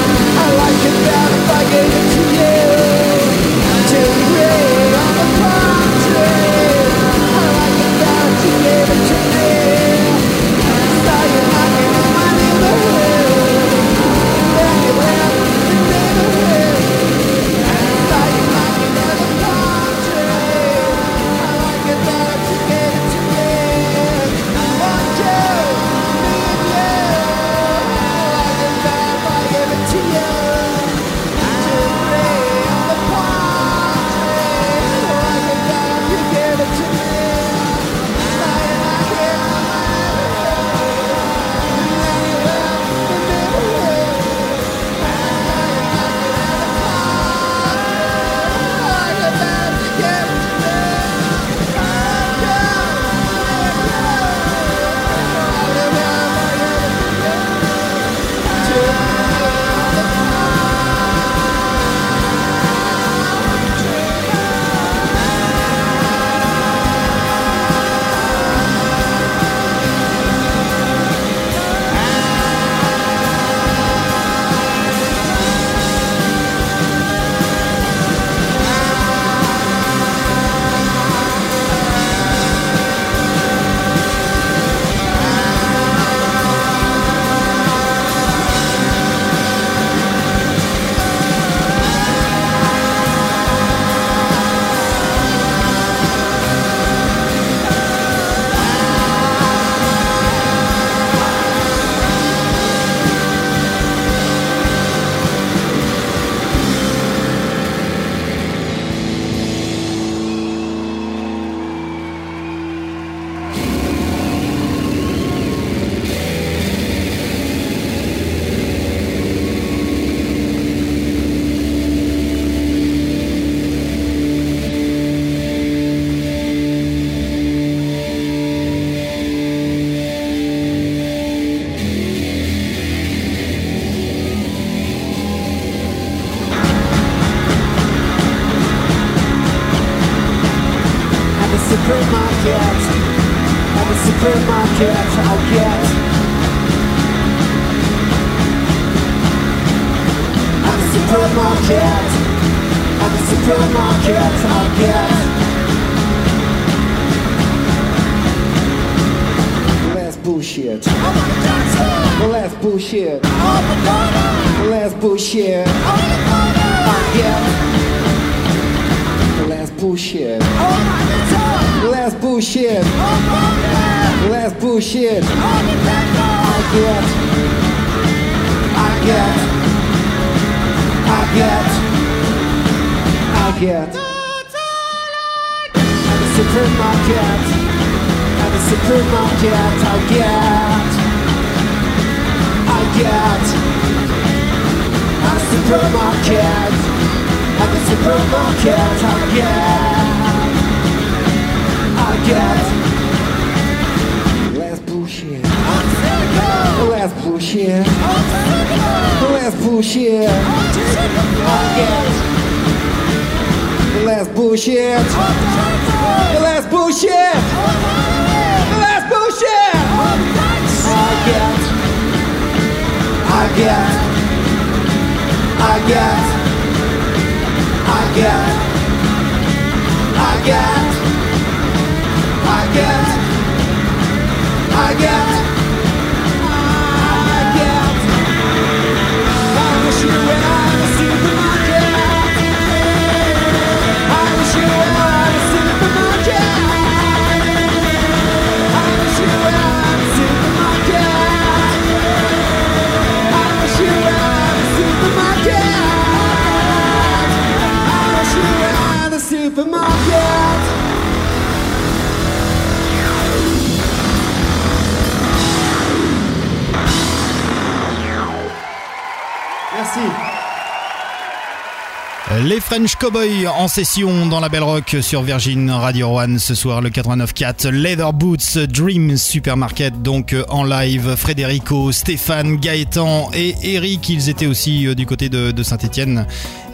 Les French Cowboys en session dans la Belle Rock sur Virgin Radio One ce soir le 89.4 Leather Boots Dream Supermarket donc euh, en live. Frédérico, Stéphane, Gaëtan et Eric ils étaient aussi euh, du côté de, de Saint-Etienne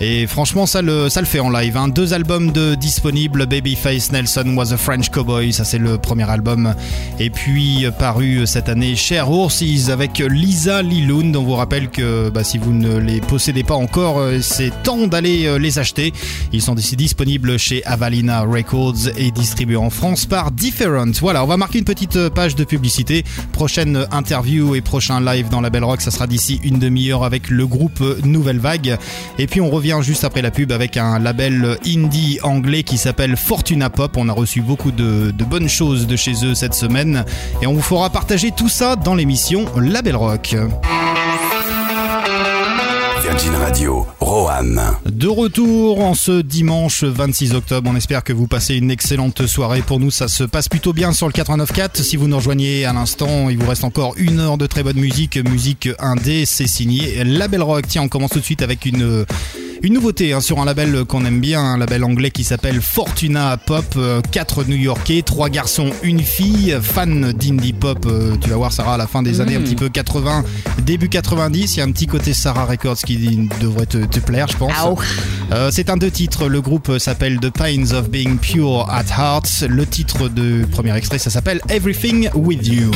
et franchement ça le, ça le fait en live hein. deux albums de disponibles. Babyface Nelson Was a French Cowboy. Ça c'est le premier album. Et puis paru cette année Cher Horses avec Lisa Liloun on vous rappelle que bah, si vous ne les possédez pas encore euh, c'est temps d'aller euh, les acheter. Ils sont disponibles chez Avalina Records et distribués en France par Different. Voilà on va marquer une petite euh, page de publicité. Prochaine interview et prochain live dans la Belle Rock ça sera d'ici une demi-heure avec le groupe Nouvelle Vague. Et puis on revient juste après la pub avec un label indie anglais qui s'appelle Fortuna Pop. On a reçu beaucoup de, de bonnes choses de chez eux cette semaine. Et on vous fera partager tout ça dans l'émission La Belle Rock Virgin Radio, Roanne. De retour en ce dimanche 26 octobre, on espère que vous passez une excellente soirée. Pour nous, ça se passe plutôt bien sur le 89.4. Si vous nous rejoignez à l'instant, il vous reste encore une heure de très bonne musique, musique indé, c'est signé La Belle Rock. Tiens, on commence tout de suite avec une... Une nouveauté hein, sur un label qu'on aime bien, un label anglais qui s'appelle Fortuna Pop. euh, Quatre New-Yorkais, trois garçons, une fille, fans d'indie pop. euh, tu vas voir Sarah à la fin des années un petit peu 80, début 90. Il y a un petit côté Sarah Records qui devrait te, te plaire, je pense. Euh, c'est un deux titres. Le groupe s'appelle The Pains of Being Pure at Heart. Le titre de premier extrait, ça s'appelle Everything with You.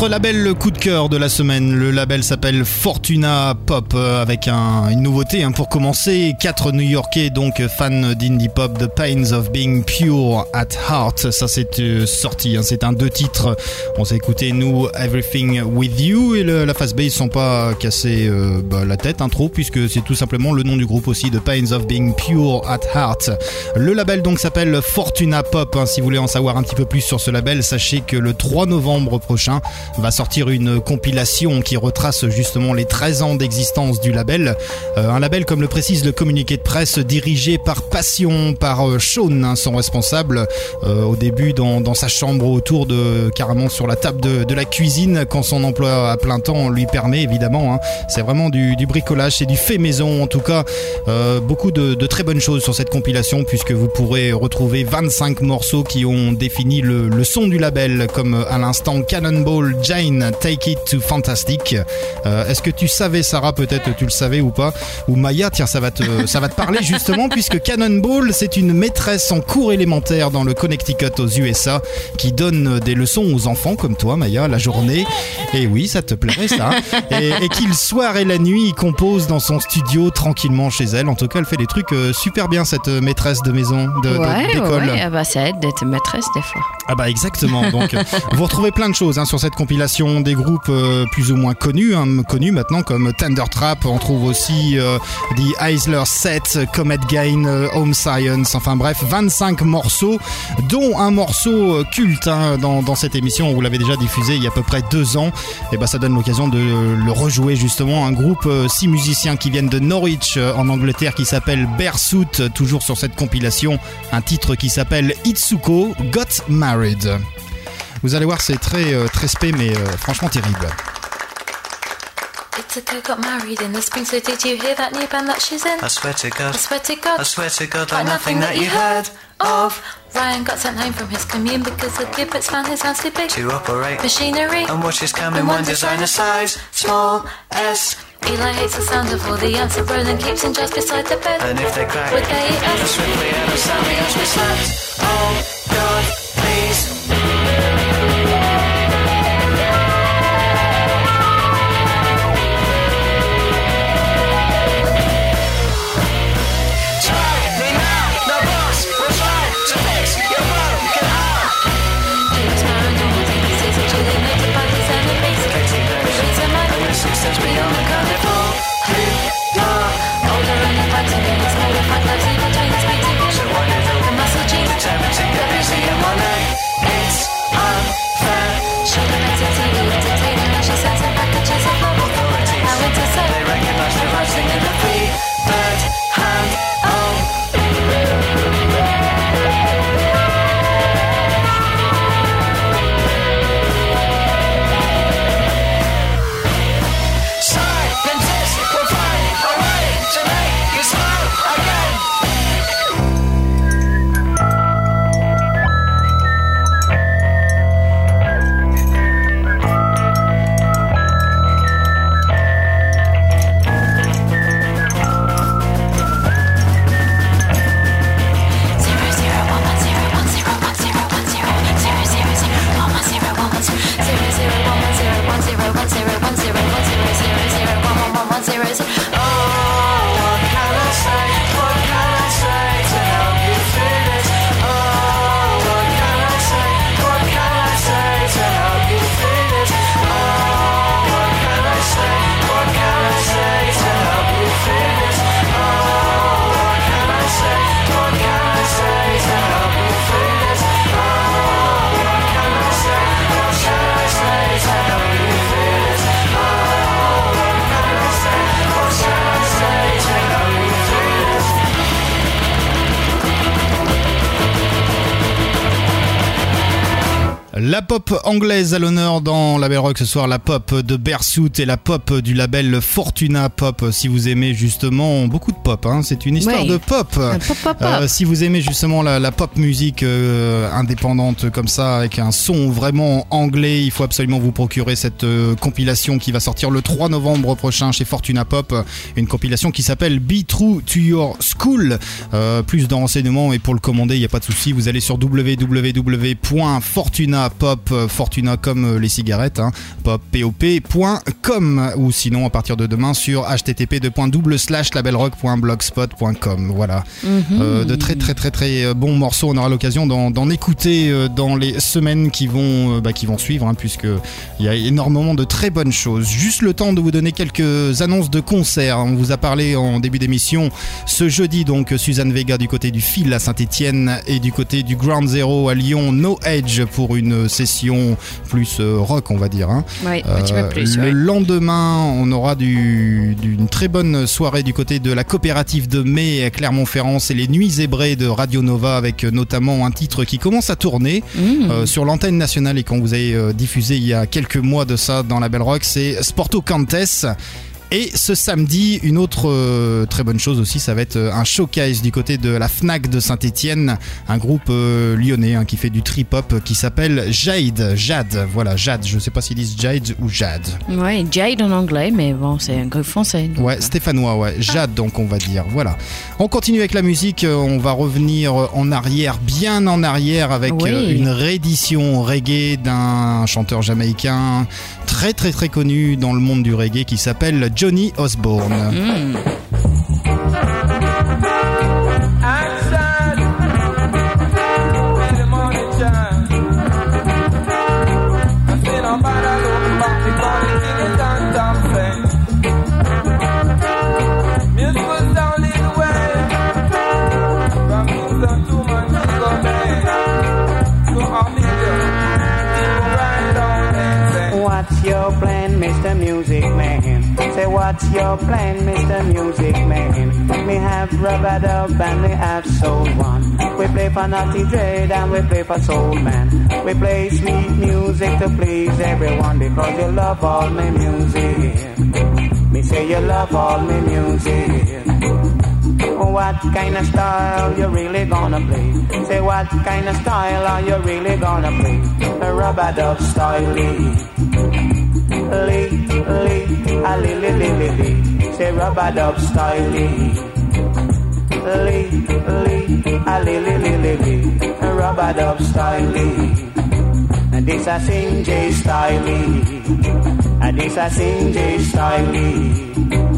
Notre label coup de cœur de la semaine. Le label s'appelle Fortuna Pop euh, avec un- une nouveauté hein, pour commencer. Quatre New-Yorkais donc fans d'indie pop, The Pains of Being Pure at Heart. Ça c'est euh, sorti. hein. C'est un deux titres. On s'est écouté nous Everything with You et la face B ils sont pas cassés euh, bah, la tête hein, trop puisque c'est tout simplement le nom du groupe aussi The Pains of Being Pure at Heart. Le label donc s'appelle Fortuna Pop. hein. Si vous voulez en savoir un petit peu plus sur ce label, sachez que le 3 novembre prochain va sortir une compilation qui retrace justement les 13 ans d'existence du label. Euh, un label, comme le précise le communiqué de presse, dirigé par passion, par euh, Sean, hein, son responsable, euh, au début dans, sa chambre autour de carrément sur la table de, la cuisine quand son emploi à plein temps lui permet évidemment. hein. C'est vraiment du, bricolage, c'est du fait maison en tout cas. Beaucoup de, très bonnes choses sur cette compilation puisque vous pourrez retrouver 25 morceaux qui ont défini le, son du label comme à l'instant Cannonball Jane Take It to Fantastic. Euh, Est-ce que tu savais Sarah peut-être tu le savais ou pas ou Maya tiens ça va te ça va te parler justement puisque Cannonball c'est une maîtresse en cours élémentaire dans le Connecticut aux USA qui donne des leçons aux enfants comme toi Maya la journée et oui ça te plairait ça et, et qui le soir et la nuit compose dans son studio tranquillement chez elle en tout cas elle fait des trucs euh, super bien cette euh, maîtresse de maison de- de- ouais, d'école ouais, ah bah, ça aide d'être maîtresse des fois. ah bah exactement. Donc vous retrouvez plein de choses hein, sur cette compilation, des groupes euh, plus ou moins connus, hein, connus maintenant comme Tender Trap. On trouve aussi euh, The Eisler Set, Comet Gain, euh, Home Science. Enfin bref, 25 morceaux, dont un morceau culte hein, dans, cette émission. Vous l'avez déjà diffusé il y a à peu près deux ans. Et bah ça donne l'occasion de le rejouer justement. Un groupe six musiciens qui viennent de Norwich en Angleterre qui s'appelle Bearsuit, toujours sur cette compilation. Un titre qui s'appelle Itsuko Got Married. Vous allez voir, c'est très euh, très spé, mais euh, franchement terrible. Ithaca got married in the spring, so did you hear that new band that she's in? I swear to God. I swear to God. I swear to God, Like nothing that you heard of. Ryan got sent home from his commune because the gibbets found his house too big. to operate. Machinery. And watch is coming, one designer size, small s. Eli hates the sound of all the answer. Roland keeps him just beside the bed. And if they crack, Would they eat us? swiftly and as soundly as we slept. Oh God, please. Pop anglaise à l'honneur dans la Belle Rock ce soir, la pop de Bersout et la pop du label Fortuna Pop. Si vous aimez justement beaucoup de pop, hein, c'est une histoire Ouais. de pop. Un pop, pop, pop. Euh, si vous aimez justement la, la pop musique euh, indépendante comme ça, avec un son vraiment anglais, il faut absolument vous procurer cette euh, compilation qui va sortir le 3 novembre prochain chez Fortuna Pop. Une compilation qui s'appelle Be True to Your School. Plus de renseignements et pour le commander, il n'y a pas de souci. Vous allez sur www.fortunapop, euh, Fortuna comme euh, les cigarettes, hein, pop, pop.com ou sinon à partir de demain sur http labelrock.blogspot.com. Voilà. Mhm. Euh, de très très très très euh, bons morceaux. On aura l'occasion d'en écouter dans les semaines qui vont, bah, qui vont suivre, hein, puisque il y a énormément de très bonnes choses. Juste le temps de vous donner quelques annonces de concerts. On vous a parlé en début d'émission ce jeudi donc Suzanne Vega du côté du Fil à Saint-Etienne et du côté du Ground Zero à Lyon. No Edge pour une session plus euh, rock on va dire. hein. Oui, un petit peu plus, le ouais. lendemain, on aura du- d'une très bonne soirée du côté de la coopérative de mai à Clermont-Ferrand. C'est les Nuits zébrées de Radio Nova avec euh, notamment un titre qui commence à tourner Mmh. euh, sur l'antenne nationale et qu'on vous avez euh, diffusé il y a quelques mois de ça dans la Belle Rock. C'est Sporto Cantes. Et ce samedi, une autre euh, très bonne chose aussi, ça va être euh, un showcase du côté de la Fnac de Saint-Etienne, un groupe euh, lyonnais hein, qui fait du trip-hop qui s'appelle Jade. Jade, voilà, Jade. Je sais pas s'ils disent Jade ou Jade. Ouais, Jade en anglais, mais bon, c'est un groupe français. donc. Ouais, stéphanois, ouais. Jade, donc, on va dire. Voilà. On continue avec la musique. On va revenir en arrière, bien en arrière, avec Oui. une réédition reggae d'un chanteur jamaïcain très, très, très connu dans le monde du reggae qui s'appelle Johnny Osborne. Mm. What's your plan, Mr. Music Man? We have rubber dub and we have soul one. We play for Naughty Dread and we play for Soul Man. We play sweet music to please everyone because you love all my music. Me say you love all my music. What kind of style you really gonna play? Say what kind of style are you really gonna play? A rubber dub style. Lee, lee, a lee, lee, lee, lee, lee. Say rubber dub style. Lee, lee, a lee, lee, lee, lee, lee. Rubber dub style. And this a sing J style. And this a sing J style.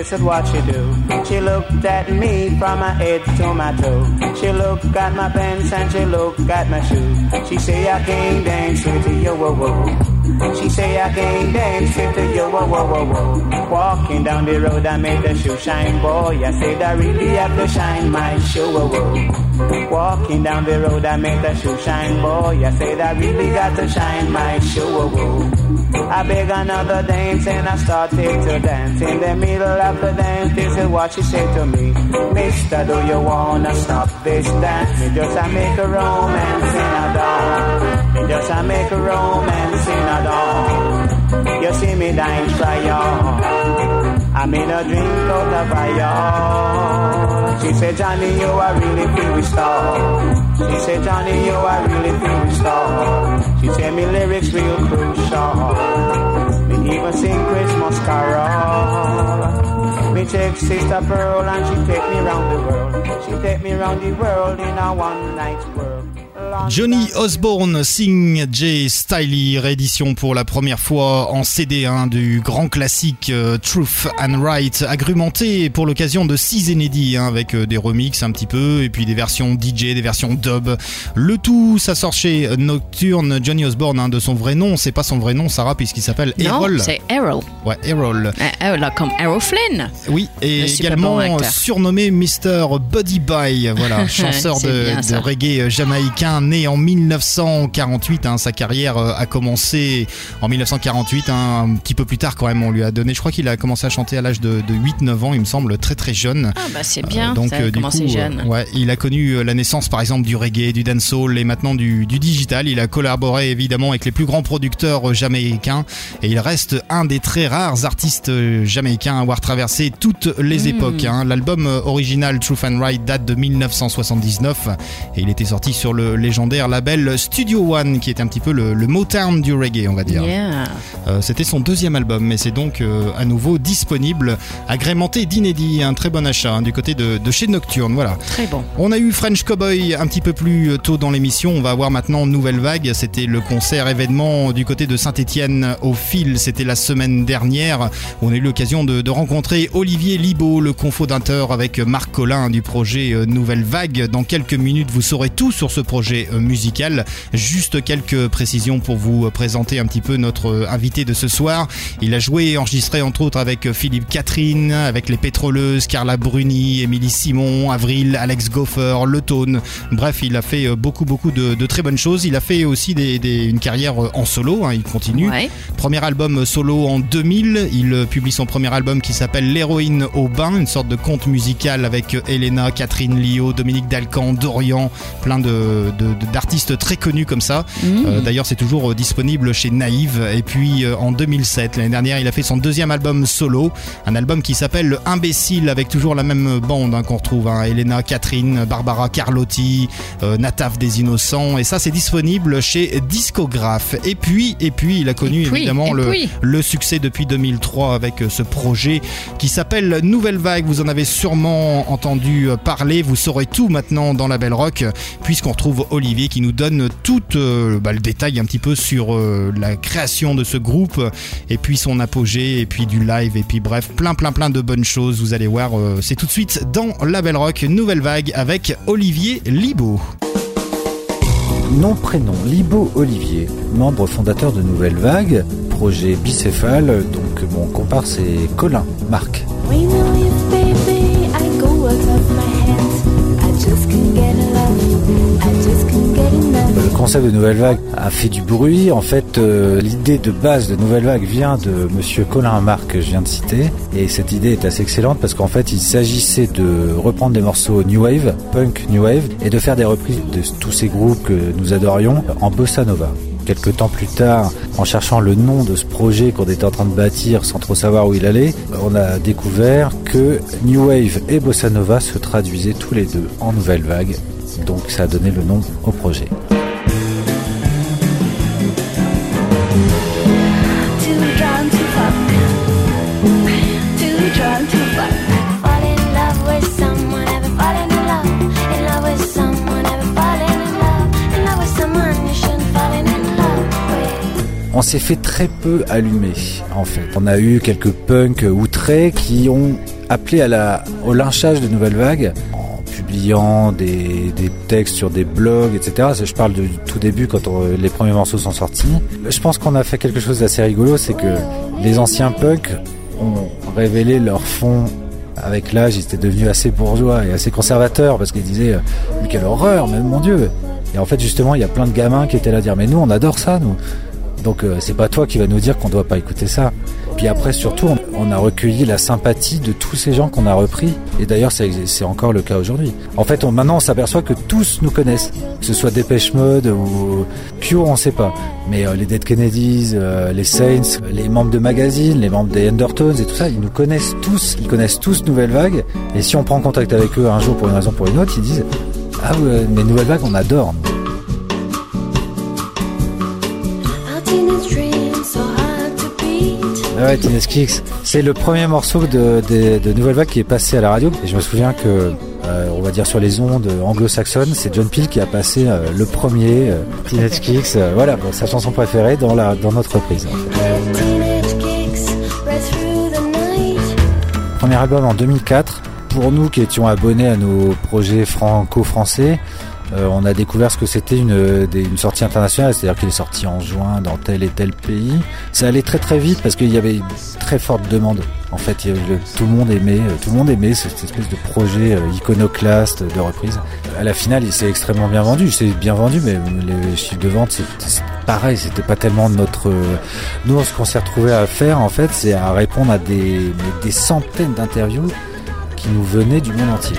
This is what she do. She looked at me from my head to my toe. She looked at my pants and she looked at my shoes. She say I can't dance with you, whoa, whoa. She say I can't dance with you, whoa, whoa, whoa, whoa. Walking down the road I made the shoe shine, boy. I said I really have to shine my shoe, whoa, whoa. Walking down the road I made the shoe shine, boy. I said I really got to shine my shoe, whoa, whoa. I beg another dance and I started to dance. In the middle of the dance, this is what she said to me. Mister, do you wanna stop this dance? Me just a make a romance in a dawn. Me just a make a romance in a dawn. You see me dance try on. I'm in a drink out of fire. She said, Johnny, you are really feel star. She said, Johnny, you are really feel star. She said, me lyrics real crucial. Me even sing Christmas carol. Me take Sister Pearl and she take me round the world. She take me round the world in a one night world. Johnny Osborne, Sing J. Stiley, réédition pour la première fois en CD hein, du grand classique euh, Truth and Right, agrémenté pour l'occasion de 6 inédits hein, avec euh, des remixes un petit peu et puis des versions DJ, des versions dub. Le tout, ça sort chez Nocturne. Johnny Osborne, hein, de son vrai nom, c'est pas son vrai nom, Sarah, puisqu'il s'appelle Non, Errol. c'est Errol. Ouais, Errol. Euh, là, comme Errol Flynn. Oui, et également bon surnommé Mr. Buddy Bye, voilà, chanteur de, reggae jamaïcain, né en 1948. hein, sa carrière euh, a commencé en 1948, hein, un petit peu plus tard quand même. On lui a donné, je crois qu'il a commencé à chanter à l'âge de, de 8-9 ans, il me semble, très très jeune. Ah bah c'est bien, donc ça a euh, du commencé coup, jeune. euh, ouais, il a connu euh, la naissance par exemple du reggae, du dancehall et maintenant du, du digital. Il a collaboré évidemment avec les plus grands producteurs euh, jamaïcains et il reste un des très rares artistes euh, jamaïcains à avoir traversé toutes les Mm. époques. hein. L'album euh, original Truth and Right date de 1979 et il était sorti sur le légendaire label Studio One qui est un petit peu le, le Motown du reggae on va dire. Yeah. Euh, C'était son deuxième album, mais c'est donc euh, à nouveau disponible, agrémenté d'inédits, un très bon achat hein, du côté de, de chez Nocturne. Voilà. Très bon. On a eu French Cowboy un petit peu plus tôt dans l'émission. On va avoir maintenant Nouvelle Vague. C'était le concert événement du côté de Saint-Etienne au fil. C'était la semaine dernière. On a eu l'occasion de, de rencontrer Olivier Libaud, le confondateur avec Marc Collin du projet euh, Nouvelle Vague. Dans quelques minutes, vous saurez tout sur ce projet euh, musical. Juste quelques précisions pour vous euh, présenter un petit peu notre euh, invité de ce soir. Il a joué et enregistré entre autres avec Philippe Catherine, avec les Pétroleuses, Carla Bruni, Émilie Simon, Avril, Alex Goffer, Le Tone. Bref, il a fait beaucoup beaucoup de, de très bonnes choses. Il a fait aussi des, des- une carrière en solo, hein, il continue. Ouais. Premier album solo en 2000, il publie son premier album qui s'appelle L'héroïne au bain, une sorte de conte musical avec Elena, Catherine Lio, Dominique Dalcan, Dorian, plein de- d'artistes très connus comme ça. Mhm. Euh, D'ailleurs, c'est toujours euh, disponible chez Naïve. Et puis euh, en 2007, l'année dernière, il a fait son deuxième album solo, un album qui s'appelle Imbécile, avec toujours la même bande hein, qu'on retrouve hein, Elena, Catherine, Barbara Carlotti, Nataf des Innocents. Et ça, c'est disponible chez Discographe. Et puis, et puis, il a connu puis, évidemment le, succès depuis 2003 avec ce projet qui s'appelle Nouvelle Vague. Vous en avez sûrement entendu parler. Vous saurez tout maintenant dans la Belle Rock, puisqu'on retrouve Olivier qui nous donne tout euh, bah, le détail un petit peu sur euh, la création de ce groupe, et puis son apogée, et puis du live, et puis bref, plein plein plein de bonnes choses. Vous allez voir, euh, c'est tout de suite dans la Belle Rock, Nouvelle Vague avec Olivier Libaud. Nom, prénom, Libo Olivier, membre fondateur de Nouvelle Vague, projet bicéphale, donc mon comparse c'est Colin, Marc. We know you, baby. I go concept de Nouvelle Vague a fait du bruit. En fait, euh, l'idée de base de Nouvelle Vague vient de Monsieur Colin Marc que je viens de citer. Et cette idée est assez excellente parce qu'en fait, il s'agissait de reprendre des morceaux New Wave, punk New Wave, et de faire des reprises de tous ces groupes que nous adorions en bossa nova. Quelques temps plus tard, en cherchant le nom de ce projet qu'on était en train de bâtir sans trop savoir où il allait, on a découvert que New Wave et Bossa Nova se traduisaient tous les deux en Nouvelle Vague. Donc ça a donné le nom au projet. On s'est fait très peu allumer, en fait. On a eu quelques punks outrés qui ont appelé à la, au lynchage de Nouvelle Vague en publiant des, des textes sur des blogs, etc. Je parle du tout début quand les premiers morceaux sont sortis. Je pense qu'on a fait quelque chose d'assez rigolo, c'est que les anciens punks ont révélé leur fond avec l'âge, ils étaient devenus assez bourgeois et assez conservateurs parce qu'ils disaient euh, mais quelle horreur, même mon Dieu. Et en fait justement il y a plein de gamins qui étaient là à dire mais nous on adore ça nous. Donc euh, c'est pas toi qui va nous dire qu'on doit pas écouter ça. Puis après surtout on, a recueilli la sympathie de tous ces gens qu'on a repris et d'ailleurs c'est encore le cas aujourd'hui. En fait on, maintenant on s'aperçoit que tous nous connaissent, que ce soit Dépêche Mode ou Cure on sait pas, mais euh, les Dead Kennedys, euh, les Saints, les membres de magazines, les membres des Undertones et tout ça, ils nous connaissent tous, ils connaissent tous Nouvelle Vague et si on prend contact avec eux un jour pour une raison ou pour une autre, ils disent ah ouais, mais Nouvelle Vague on adore. Ouais, Teenage Kicks. C'est le premier morceau de, de, de Nouvelle Vague qui est passé à la radio. Et je me souviens que euh, on va dire sur les ondes anglo-saxonnes, c'est John Peel qui a passé euh, le premier euh, Teenage Kicks, euh, voilà, bon, sa chanson préférée dans, la, dans notre reprise. Premier album en 2004. Pour nous qui étions abonnés à nos projets franco-français, euh, on a découvert ce que c'était une, une sortie internationale, c'est-à-dire qu'il est sorti en juin dans tel et tel pays. Ça allait très très vite parce qu'il y avait une très forte demande. En fait, il tout le monde aimait, euh, tout le monde aimait cette espèce de projet euh, iconoclaste de reprise. À la finale, il s'est extrêmement bien vendu. C'est bien vendu, mais les chiffres de vente, c'est pareil. C'était pas tellement notre. euh, Nous, ce qu'on s'est retrouvé à faire, en fait, c'est à répondre à des, des centaines d'interviews qui nous venaient du monde entier.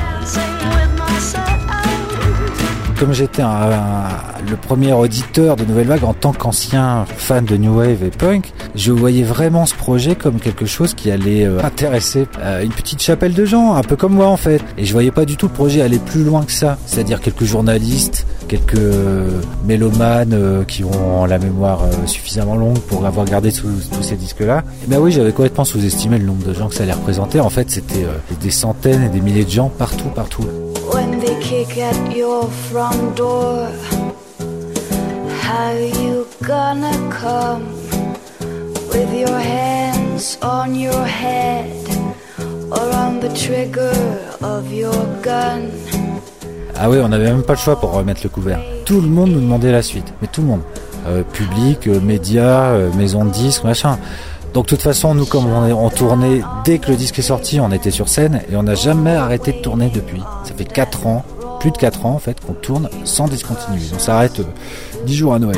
Comme j'étais le premier auditeur de Nouvelle Vague en tant qu'ancien fan de New Wave et Punk, je voyais vraiment ce projet comme quelque chose qui allait euh, intéresser euh, une petite chapelle de gens, un peu comme moi en fait. Et je voyais pas du tout le projet aller plus loin que ça, c'est-à-dire quelques journalistes, quelques euh, mélomanes qui ont la mémoire suffisamment longue pour avoir gardé tous ces disques-là. Ben oui, j'avais complètement sous-estimé le nombre de gens que ça allait représenter. En fait, c'était des centaines et des milliers de gens partout, partout. When they kick at your front door, how you gonna come with your hands on your head or on the trigger of your gun? Ah oui, on n'avait même pas le choix pour remettre le couvert. Tout le monde nous demandait la suite, mais tout le monde. Euh, public, euh, médias, euh, maison de disques, machin. Donc de toute façon, nous comme on, tournait dès que le disque est sorti, on était sur scène et on n'a jamais arrêté de tourner depuis. Ça fait 4 ans, plus de 4 ans en fait, qu'on tourne sans discontinuer. On s'arrête euh, 10 jours à Noël.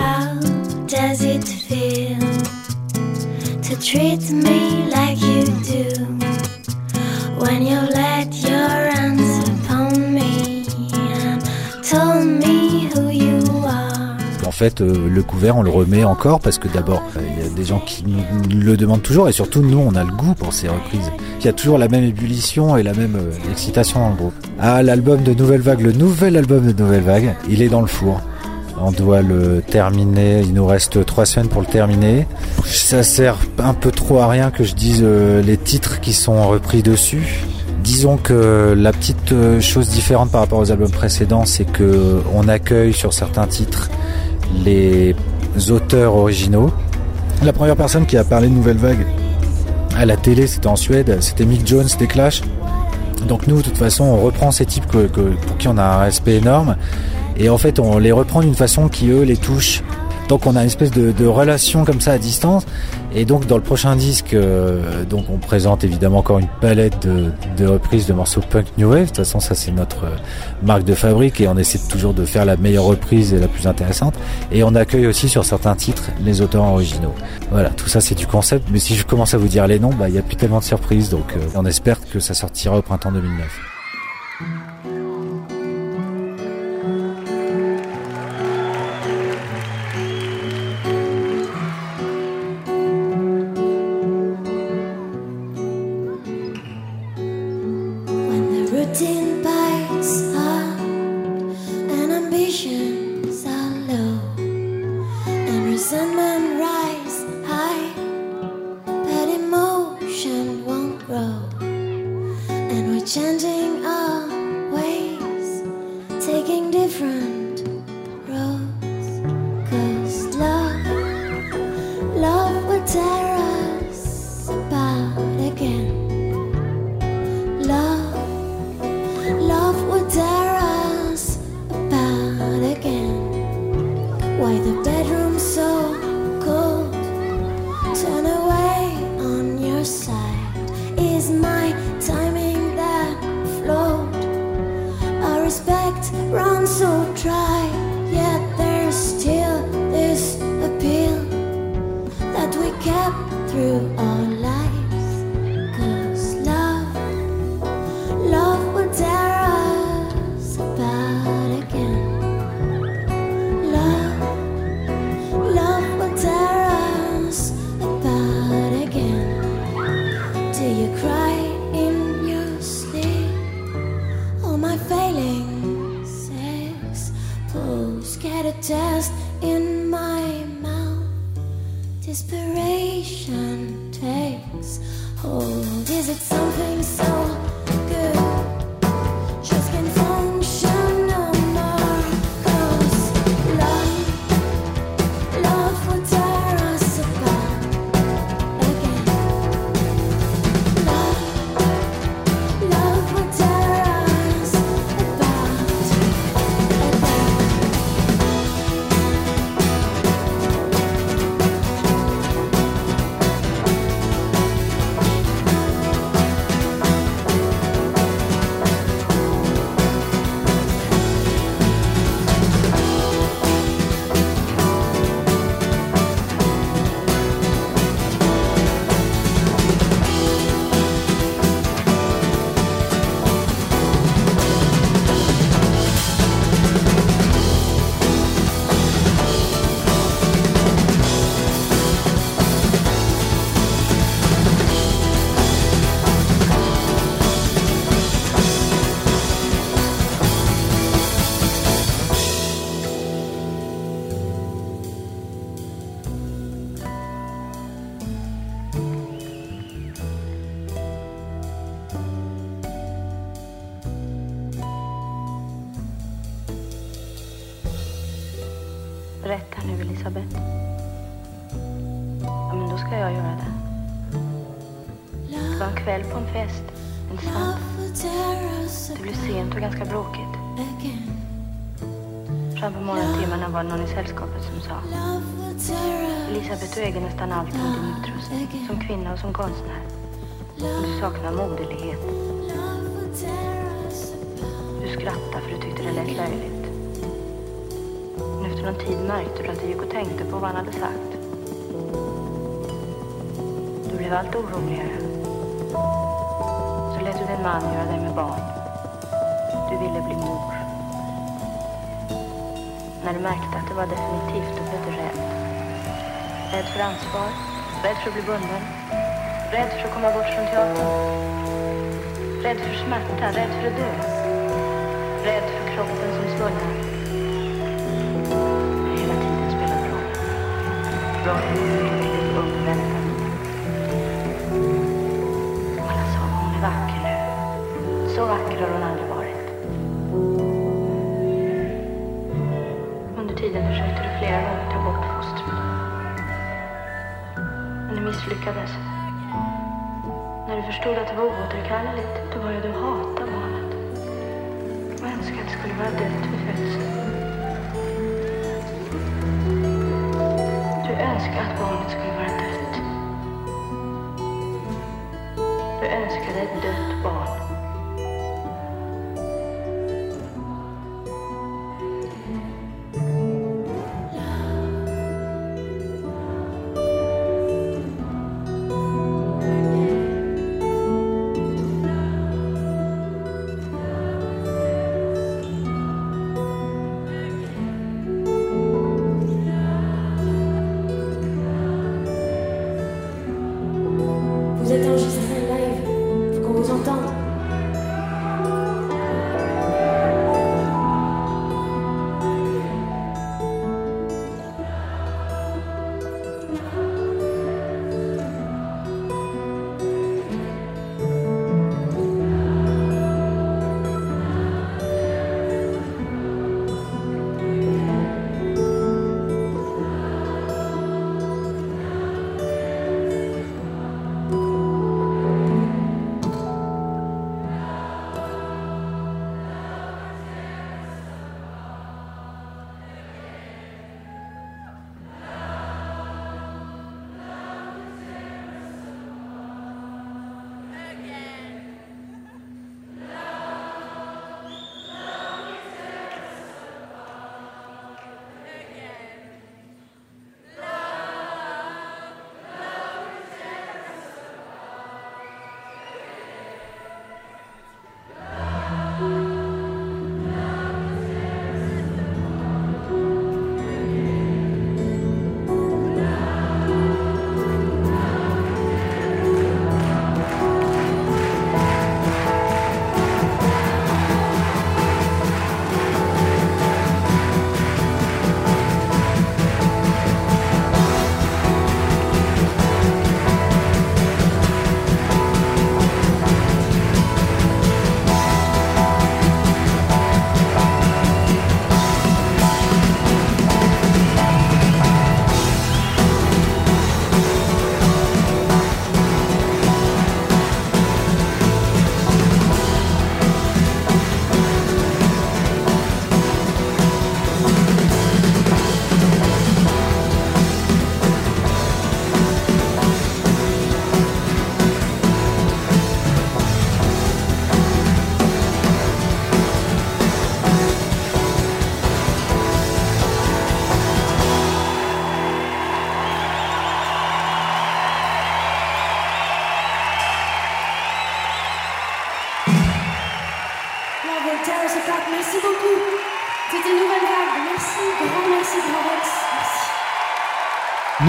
When you let your hands upon me and told me? En fait, euh, le couvert, on le remet encore parce que d'abord, euh, il y a des gens qui le demandent toujours et surtout, nous, on a le goût pour ces reprises. Il y a toujours la même ébullition et la même euh, excitation dans le groupe. Ah, l'album de Nouvelle Vague, le nouvel album de Nouvelle Vague, il est dans le four. On doit le terminer, il nous reste trois semaines pour le terminer. Ça sert un peu trop à rien que je dise les titres qui sont repris dessus. Disons que la petite chose différente par rapport aux albums précédents, c'est que on accueille sur certains titres les auteurs originaux. La première personne qui a parlé de Nouvelle Vague à la télé, c'était en Suède, c'était Mick Jones des Clash. Donc nous, de toute façon, on reprend ces types pour qui on a un respect énorme. Et en fait, on les reprend d'une façon qui, eux, les touche. Donc on a une espèce de, relation comme ça à distance. Et donc dans le prochain disque, euh, donc on présente évidemment encore une palette de, de reprises de morceaux punk new wave. De toute façon, ça c'est notre euh, marque de fabrique et on essaie toujours de faire la meilleure reprise et la plus intéressante. Et on accueille aussi sur certains titres les auteurs originaux. Voilà, tout ça c'est du concept. Mais si je commence à vous dire les noms, bah il y a plus tellement de surprises. Donc euh, on espère que ça sortira au printemps 2009. Som kvinna och som konstnär. Du saknar moderlighet. Du skrattade för du tyckte det lät löjligt. Men efter någon tid märkte du att du gick och tänkte på vad han hade sagt. Du blev allt oroligare. Så lät du din man göra dig med barn. Du ville bli mor. När du märkte att det var definitivt, då blev du rädd. Rädd för ansvar, rädd för att bli bunden, rädd för att komma bort från teatern. Rädd för smärta, rädd för att dö. Rädd för kroppen som svullnar. Hela tiden spelade roll. Rollen som en ung alla sa, hon är vacker nu. Så vacker har hon aldrig varit. Misslyckades. När du förstod att det var oåterkalleligt, då började du hata barnet. Och önska att det skulle vara dött vid födseln. Du önskade att barnet skulle vara dött. Du önskade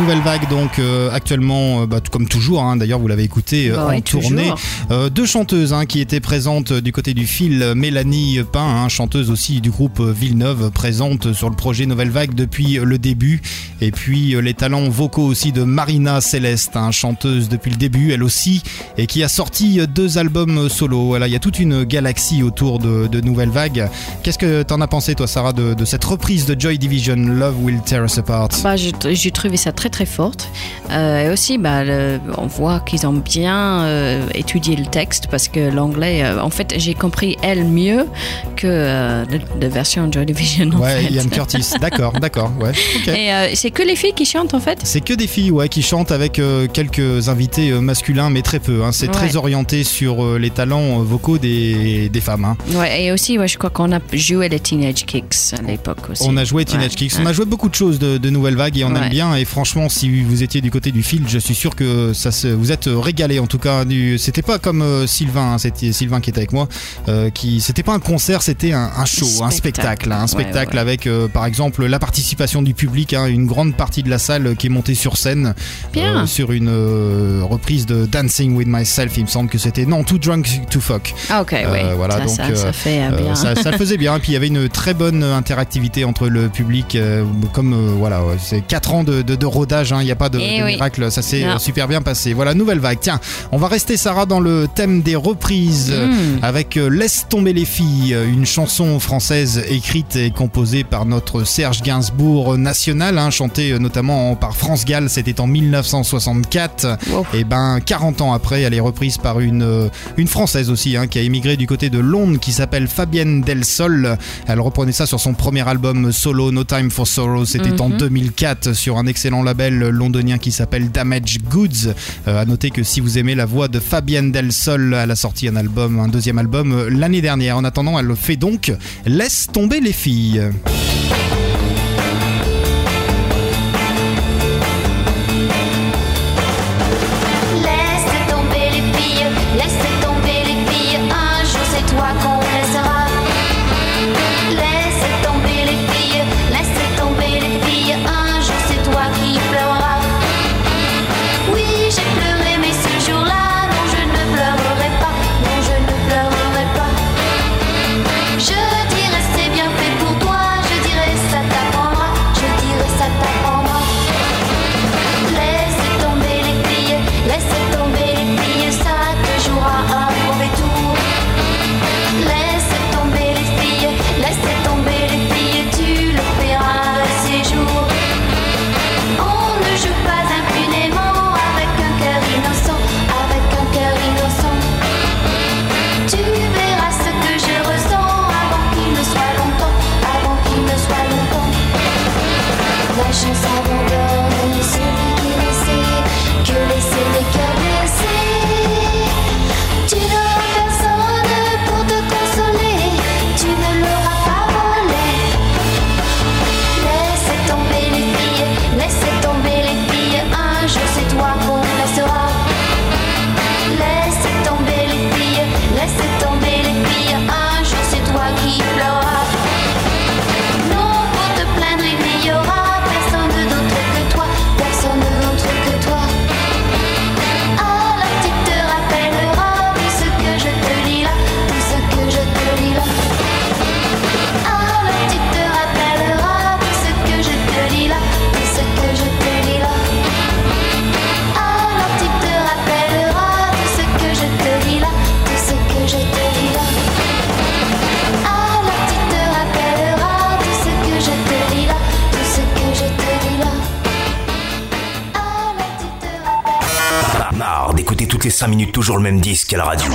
Nouvelle vague donc euh, actuellement, euh, bah, comme toujours, hein, d'ailleurs vous l'avez écouté euh, Bah en tournée. deux chanteuses hein, qui étaient présentes du côté du fil, Mélanie Pain, hein, chanteuse aussi du groupe Villeneuve, présente sur le projet Nouvelle Vague depuis le début. Et puis les talents vocaux aussi de Marina Céleste, chanteuse depuis le début, elle aussi, et qui a sorti deux albums solo. Voilà, il y a toute une galaxie autour de, de Nouvelle Vague. Qu'est-ce que t'en as pensé, toi, Sarah, de, de cette reprise de Joy Division, Love Will Tear Us Apart? Bah, j'ai j'ai trouvé ça très très forte. Euh, et aussi, bah, le- on voit qu'ils ont bien euh, étudié le texte parce que l'anglais, euh, en fait, j'ai compris elle mieux que de version Joy Division. en Ouais, fait. Ian Curtis. D'accord, d'accord, ouais. Et c'est que les filles qui chantent en fait? C'est que des filles ouais, qui chantent avec quelques invités masculins, mais très peu. hein. C'est très orienté sur les talents vocaux des, des femmes. hein. Ouais, et aussi, ouais, je crois qu'on a joué les Teenage Kicks à l'époque aussi. On a joué Teenage Kicks, on a joué beaucoup de choses de, de Nouvelle Vague et on aime bien. Et franchement, si vous étiez du côté du field, je suis sûr que ça se, vous êtes régalé. En tout cas, c'était pas comme euh, Sylvain, hein, c'était Sylvain qui était avec moi, euh, qui c'était pas un concert, c'était un, un show, un spectacle, hein, un spectacle ouais. avec euh, par exemple la participation du public, hein, une grande partie de la salle qui est montée sur scène Bien. sur une reprise de Dancing with Myself. Il me semble que c'était non Too Drunk to Fuck. Ah, ok, oui. voilà, ça, donc, ça, ça fait bien. ça, faisait bien. Et puis il y avait une très bonne interactivité entre le public. comme voilà, c'est 4 ans de, de, de rodage. Hein, Il n'y a pas de, Eh de oui. miracle. Ça s'est euh, super bien passé. Voilà, nouvelle vague. Tiens, on va rester Sarah dans le thème des reprises euh, Mm. avec euh, Laisse tomber les filles, euh, une chanson française écrite et composée par notre Serge Gainsbourg national, hein, chantée notamment par France Gall. C'était en 1964. Et ben 40 ans après, elle est reprise par une une française aussi hein, qui a émigré du côté de Londres qui s'appelle Fabienne Del Sol. Elle reprenait ça sur son premier album solo No Time for Sorrow. C'était en Mhm. 2004 sur un excellent label londonien qui s'appelle Damage Goods. Euh, à noter que si vous aimez la voix de Fabienne Del Sol, elle a sorti un album, un deuxième album euh, l'année dernière. En attendant, elle fait donc Laisse tomber les filles. 5 minutes toujours le même disque à la radio.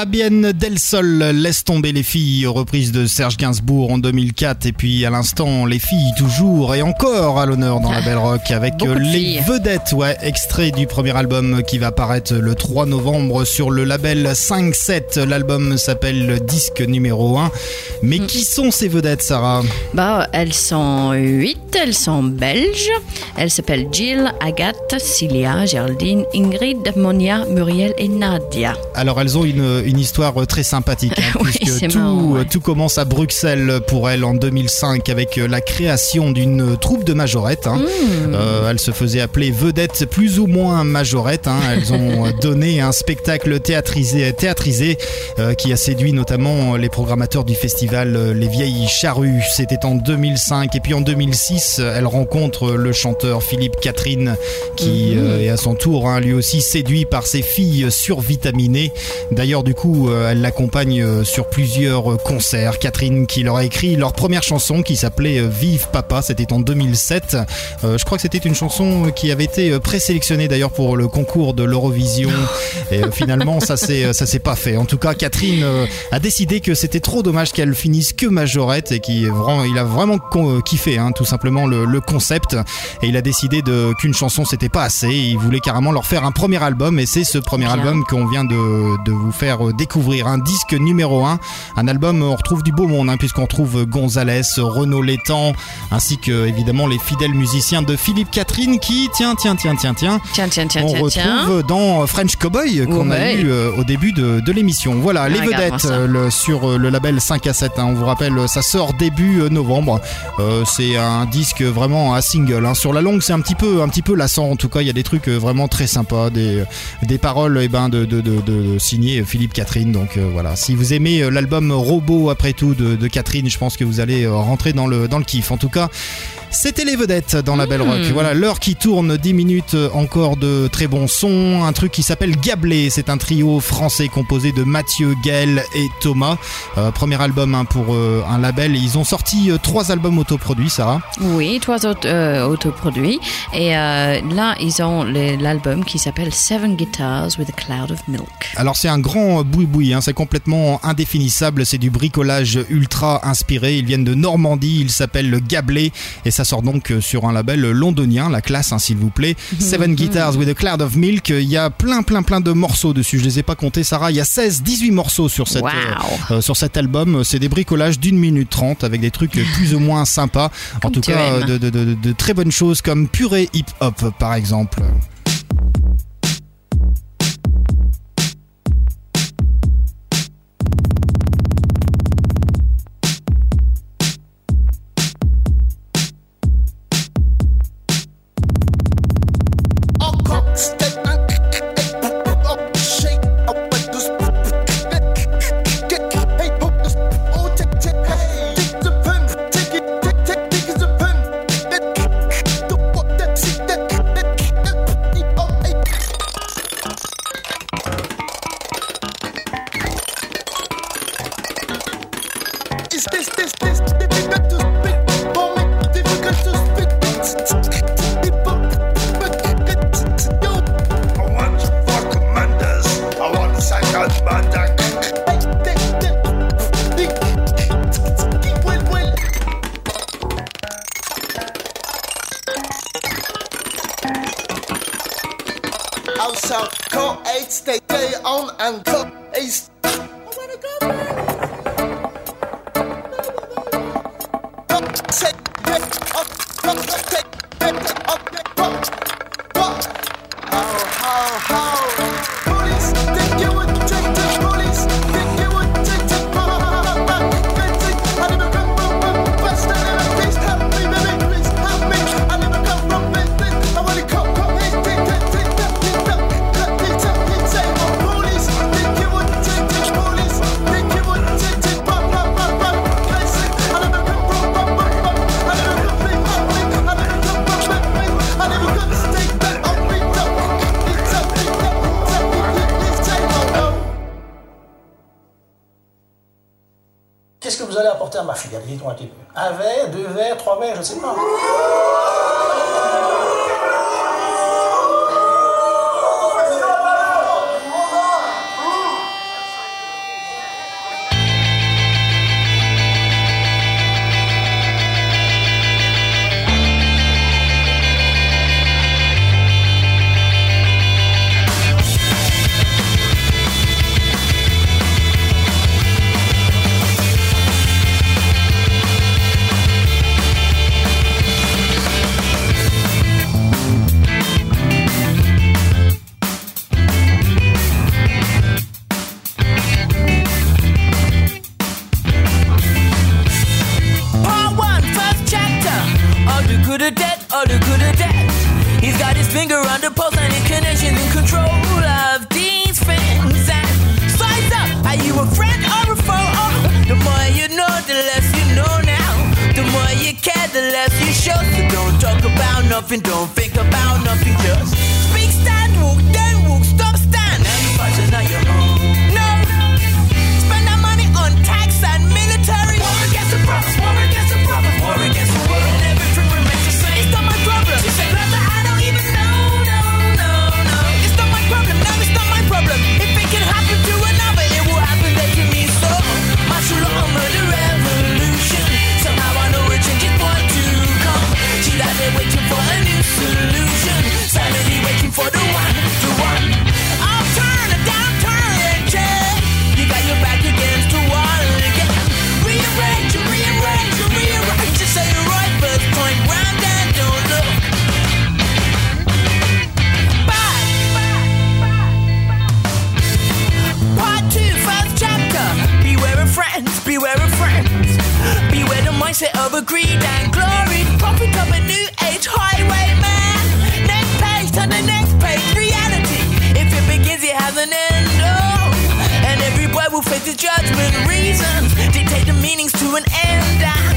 Fabienne Delsol, Laisse tomber les filles, reprise de Serge Gainsbourg en 2004. Et puis à l'instant, les filles toujours et encore à l'honneur dans la Belle Rock avec Beaucoup les vedettes. Ouais, extrait du premier album qui va paraître le 3 novembre sur le label 5-7. L'album s'appelle Disque numéro 1. Mais Mm. qui sont ces vedettes, Sarah? Bah, elles sont huit, elles sont belges. Elles s'appellent Jill, Agathe, Cilia, Géraldine, Ingrid, Monia, Muriel et Nadia. Alors elles ont une, une histoire très sympathique hein, Oui, puisque c'est tout, marrant, ouais. tout commence à Bruxelles pour elles en 2005 avec la création d'une troupe de majorettes. hein. Mmh. Euh, elles se faisaient appeler vedettes plus ou moins majorettes. hein. Elles ont donné un spectacle théâtrisé, théâtrisé euh, qui a séduit notamment les programmateurs du festival euh, Les Vieilles Charrues. C'était en 2005 et puis en 2006 elles rencontrent le chanteur Philippe Catherine qui euh, est à son tour lui aussi séduit par ses filles survitaminées. D'ailleurs, du coup, euh, elle l'accompagne euh, sur plusieurs euh, concerts. Catherine qui leur a écrit leur première chanson qui s'appelait Vive Papa, c'était en 2007. Euh, je crois que c'était une chanson qui avait été présélectionnée d'ailleurs pour le concours de l'Eurovision. Et finalement, ça s'est pas fait. En tout cas, Catherine a décidé que c'était trop dommage qu'elle finisse que majorette et qui il a vraiment kiffé, hein, tout simplement le, le concept. Et il a décidé qu'une chanson c'était pas assez. Il voulait carrément leur faire un premier album et c'est ce premier Bien. album qu'on vient de, de vous faire découvrir. Un disque numéro 1, un album, on retrouve du beau monde hein, puisqu'on trouve Gonzalez, Renaud Létang, ainsi que évidemment les fidèles musiciens de Philippe Catherine qui, tiens, tiens, tiens, tiens, tiens, Tiens, tiens, tiens, on tiens, tiens. retrouve dans French Cowboy qu'on a eu euh, au début de, de l'émission. Voilà, les Regarde-moi vedettes euh, le- sur euh, le label 5 à 7. hein. on vous rappelle, euh, ça sort début euh, novembre. Euh, c'est un disque vraiment à single. hein. Sur la longue, c'est un petit peu, un petit peu lassant. En tout cas, il y a des trucs euh, vraiment très sympas, des, des paroles eh ben, de, de, de, de signé Philippe Catherine. Donc euh, voilà, si vous aimez euh, l'album Robot après tout de, de Catherine, je pense que vous allez euh, rentrer dans le, dans le kiff. En tout cas. C'était les vedettes dans la Belle Rock. Hmm. Voilà, l'heure qui tourne, 10 minutes euh, encore de très bons sons. Un truc qui s'appelle Gablé. C'est un trio français composé de Mathieu, Gaël et Thomas. Euh, premier album hein, pour euh, un label. Ils ont sorti euh, trois albums autoproduits, Sarah. Oui, trois autres autoproduits. Et là, ils ont l'album qui s'appelle Seven Guitars with a Cloud of Milk. Alors c'est un grand boui-boui, hein, c'est complètement indéfinissable, c'est du bricolage ultra inspiré, ils viennent de Normandie, ils s'appellent le Gablé et ça sort donc euh, sur un label londonien, la classe hein, s'il vous plaît. Seven Guitars with a Cloud of Milk, il y a plein plein plein de morceaux dessus, je les ai pas comptés Sarah, il y a 16, 18 morceaux sur, cette, Wow. euh, euh, sur cet album, c'est des bricolages d'une minute trente avec des trucs plus ou moins sympas, en tout cas aimes. de, de- de- de très bonnes choses comme purée hip-hop par exemple. faith is judgment, reason dictate the meanings to an end. I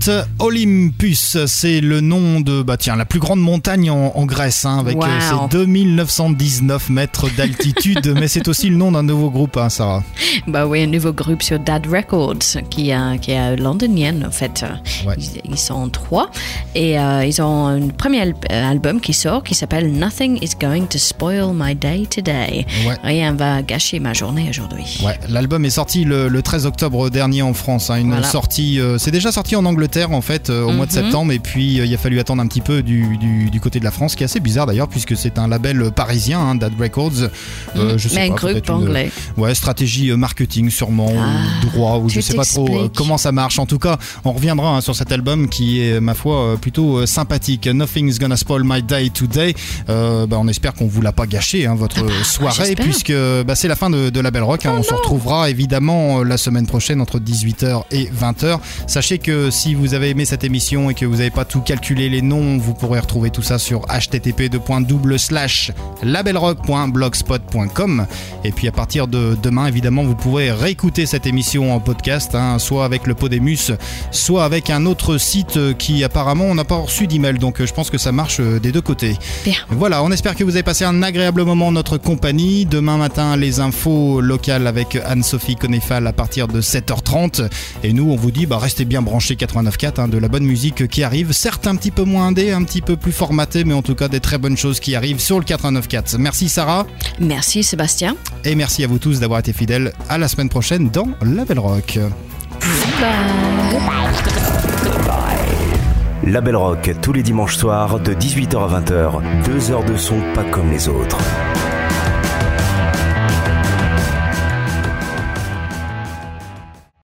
To. Olympus, c'est le nom de bah tiens la plus grande montagne en, en Grèce hein, avec Wow. euh, ses 2919 mètres d'altitude, mais c'est aussi le nom d'un nouveau groupe, hein, Sarah. Bah oui, un nouveau groupe sur Dad Records qui est, qui est londonienne en fait. Ouais. Ils, ils sont trois et euh, ils ont un premier al- euh, album qui sort qui s'appelle Nothing is going to spoil my day today. Ouais. Rien va gâcher ma journée aujourd'hui. Ouais, l'album est sorti le, le 13 octobre dernier en France. hein, une Voilà. sortie, euh, c'est déjà sorti en Angleterre en fait euh, au mois de Mhm. septembre et puis euh, il a fallu attendre un petit peu du, du, du côté de la France, qui est assez bizarre d'ailleurs puisque c'est un label parisien, hein, Dad Records. Mhm. je sais Mais un pas, groupe peut-être une- anglais. Ouais, stratégie marketing sûrement, ou droit, ou je sais pas trop comment ça marche. En tout cas, on reviendra hein, sur cet album qui est, ma foi, plutôt sympathique. Nothing's gonna spoil my day today. Bah, on espère qu'on vous l'a pas gâché, hein, votre soirée, j'espère. puisque bah, c'est la fin de, de la Belle Rock. hein. on se retrouvera évidemment la semaine prochaine entre 18h et 20h. Sachez que si vous avez aimé cette émission et que vous n'avez pas tout calculé les noms, vous pourrez retrouver tout ça sur http:// labelrock.blogspot.com. Et puis à partir de demain, évidemment, vous pourrez réécouter cette émission en podcast, hein, soit avec le Podemus, soit avec un autre site qui apparemment on n'a pas reçu d'email. Donc euh, je pense que ça marche euh, des deux côtés. Bien. Voilà, on espère que vous avez passé un agréable moment en notre compagnie. Demain matin, les infos locales avec Anne-Sophie Conefal à partir de 7h30. Et nous, on vous dit, bah, restez bien branchés 89.4, hein, de la bonne musique qui arrive. Certes, un petit peu moins indé, un petit peu plus formaté, mais en tout cas des très bonnes choses qui arrivent sur le 89.4. Merci Sarah. Merci Sébastien. Et merci à vous tous d'avoir été fidèles. À la semaine prochaine dans La Belle Rock. La Belle Rock tous les dimanches soirs de 18h à 20h. Deux heures de son pas comme les autres.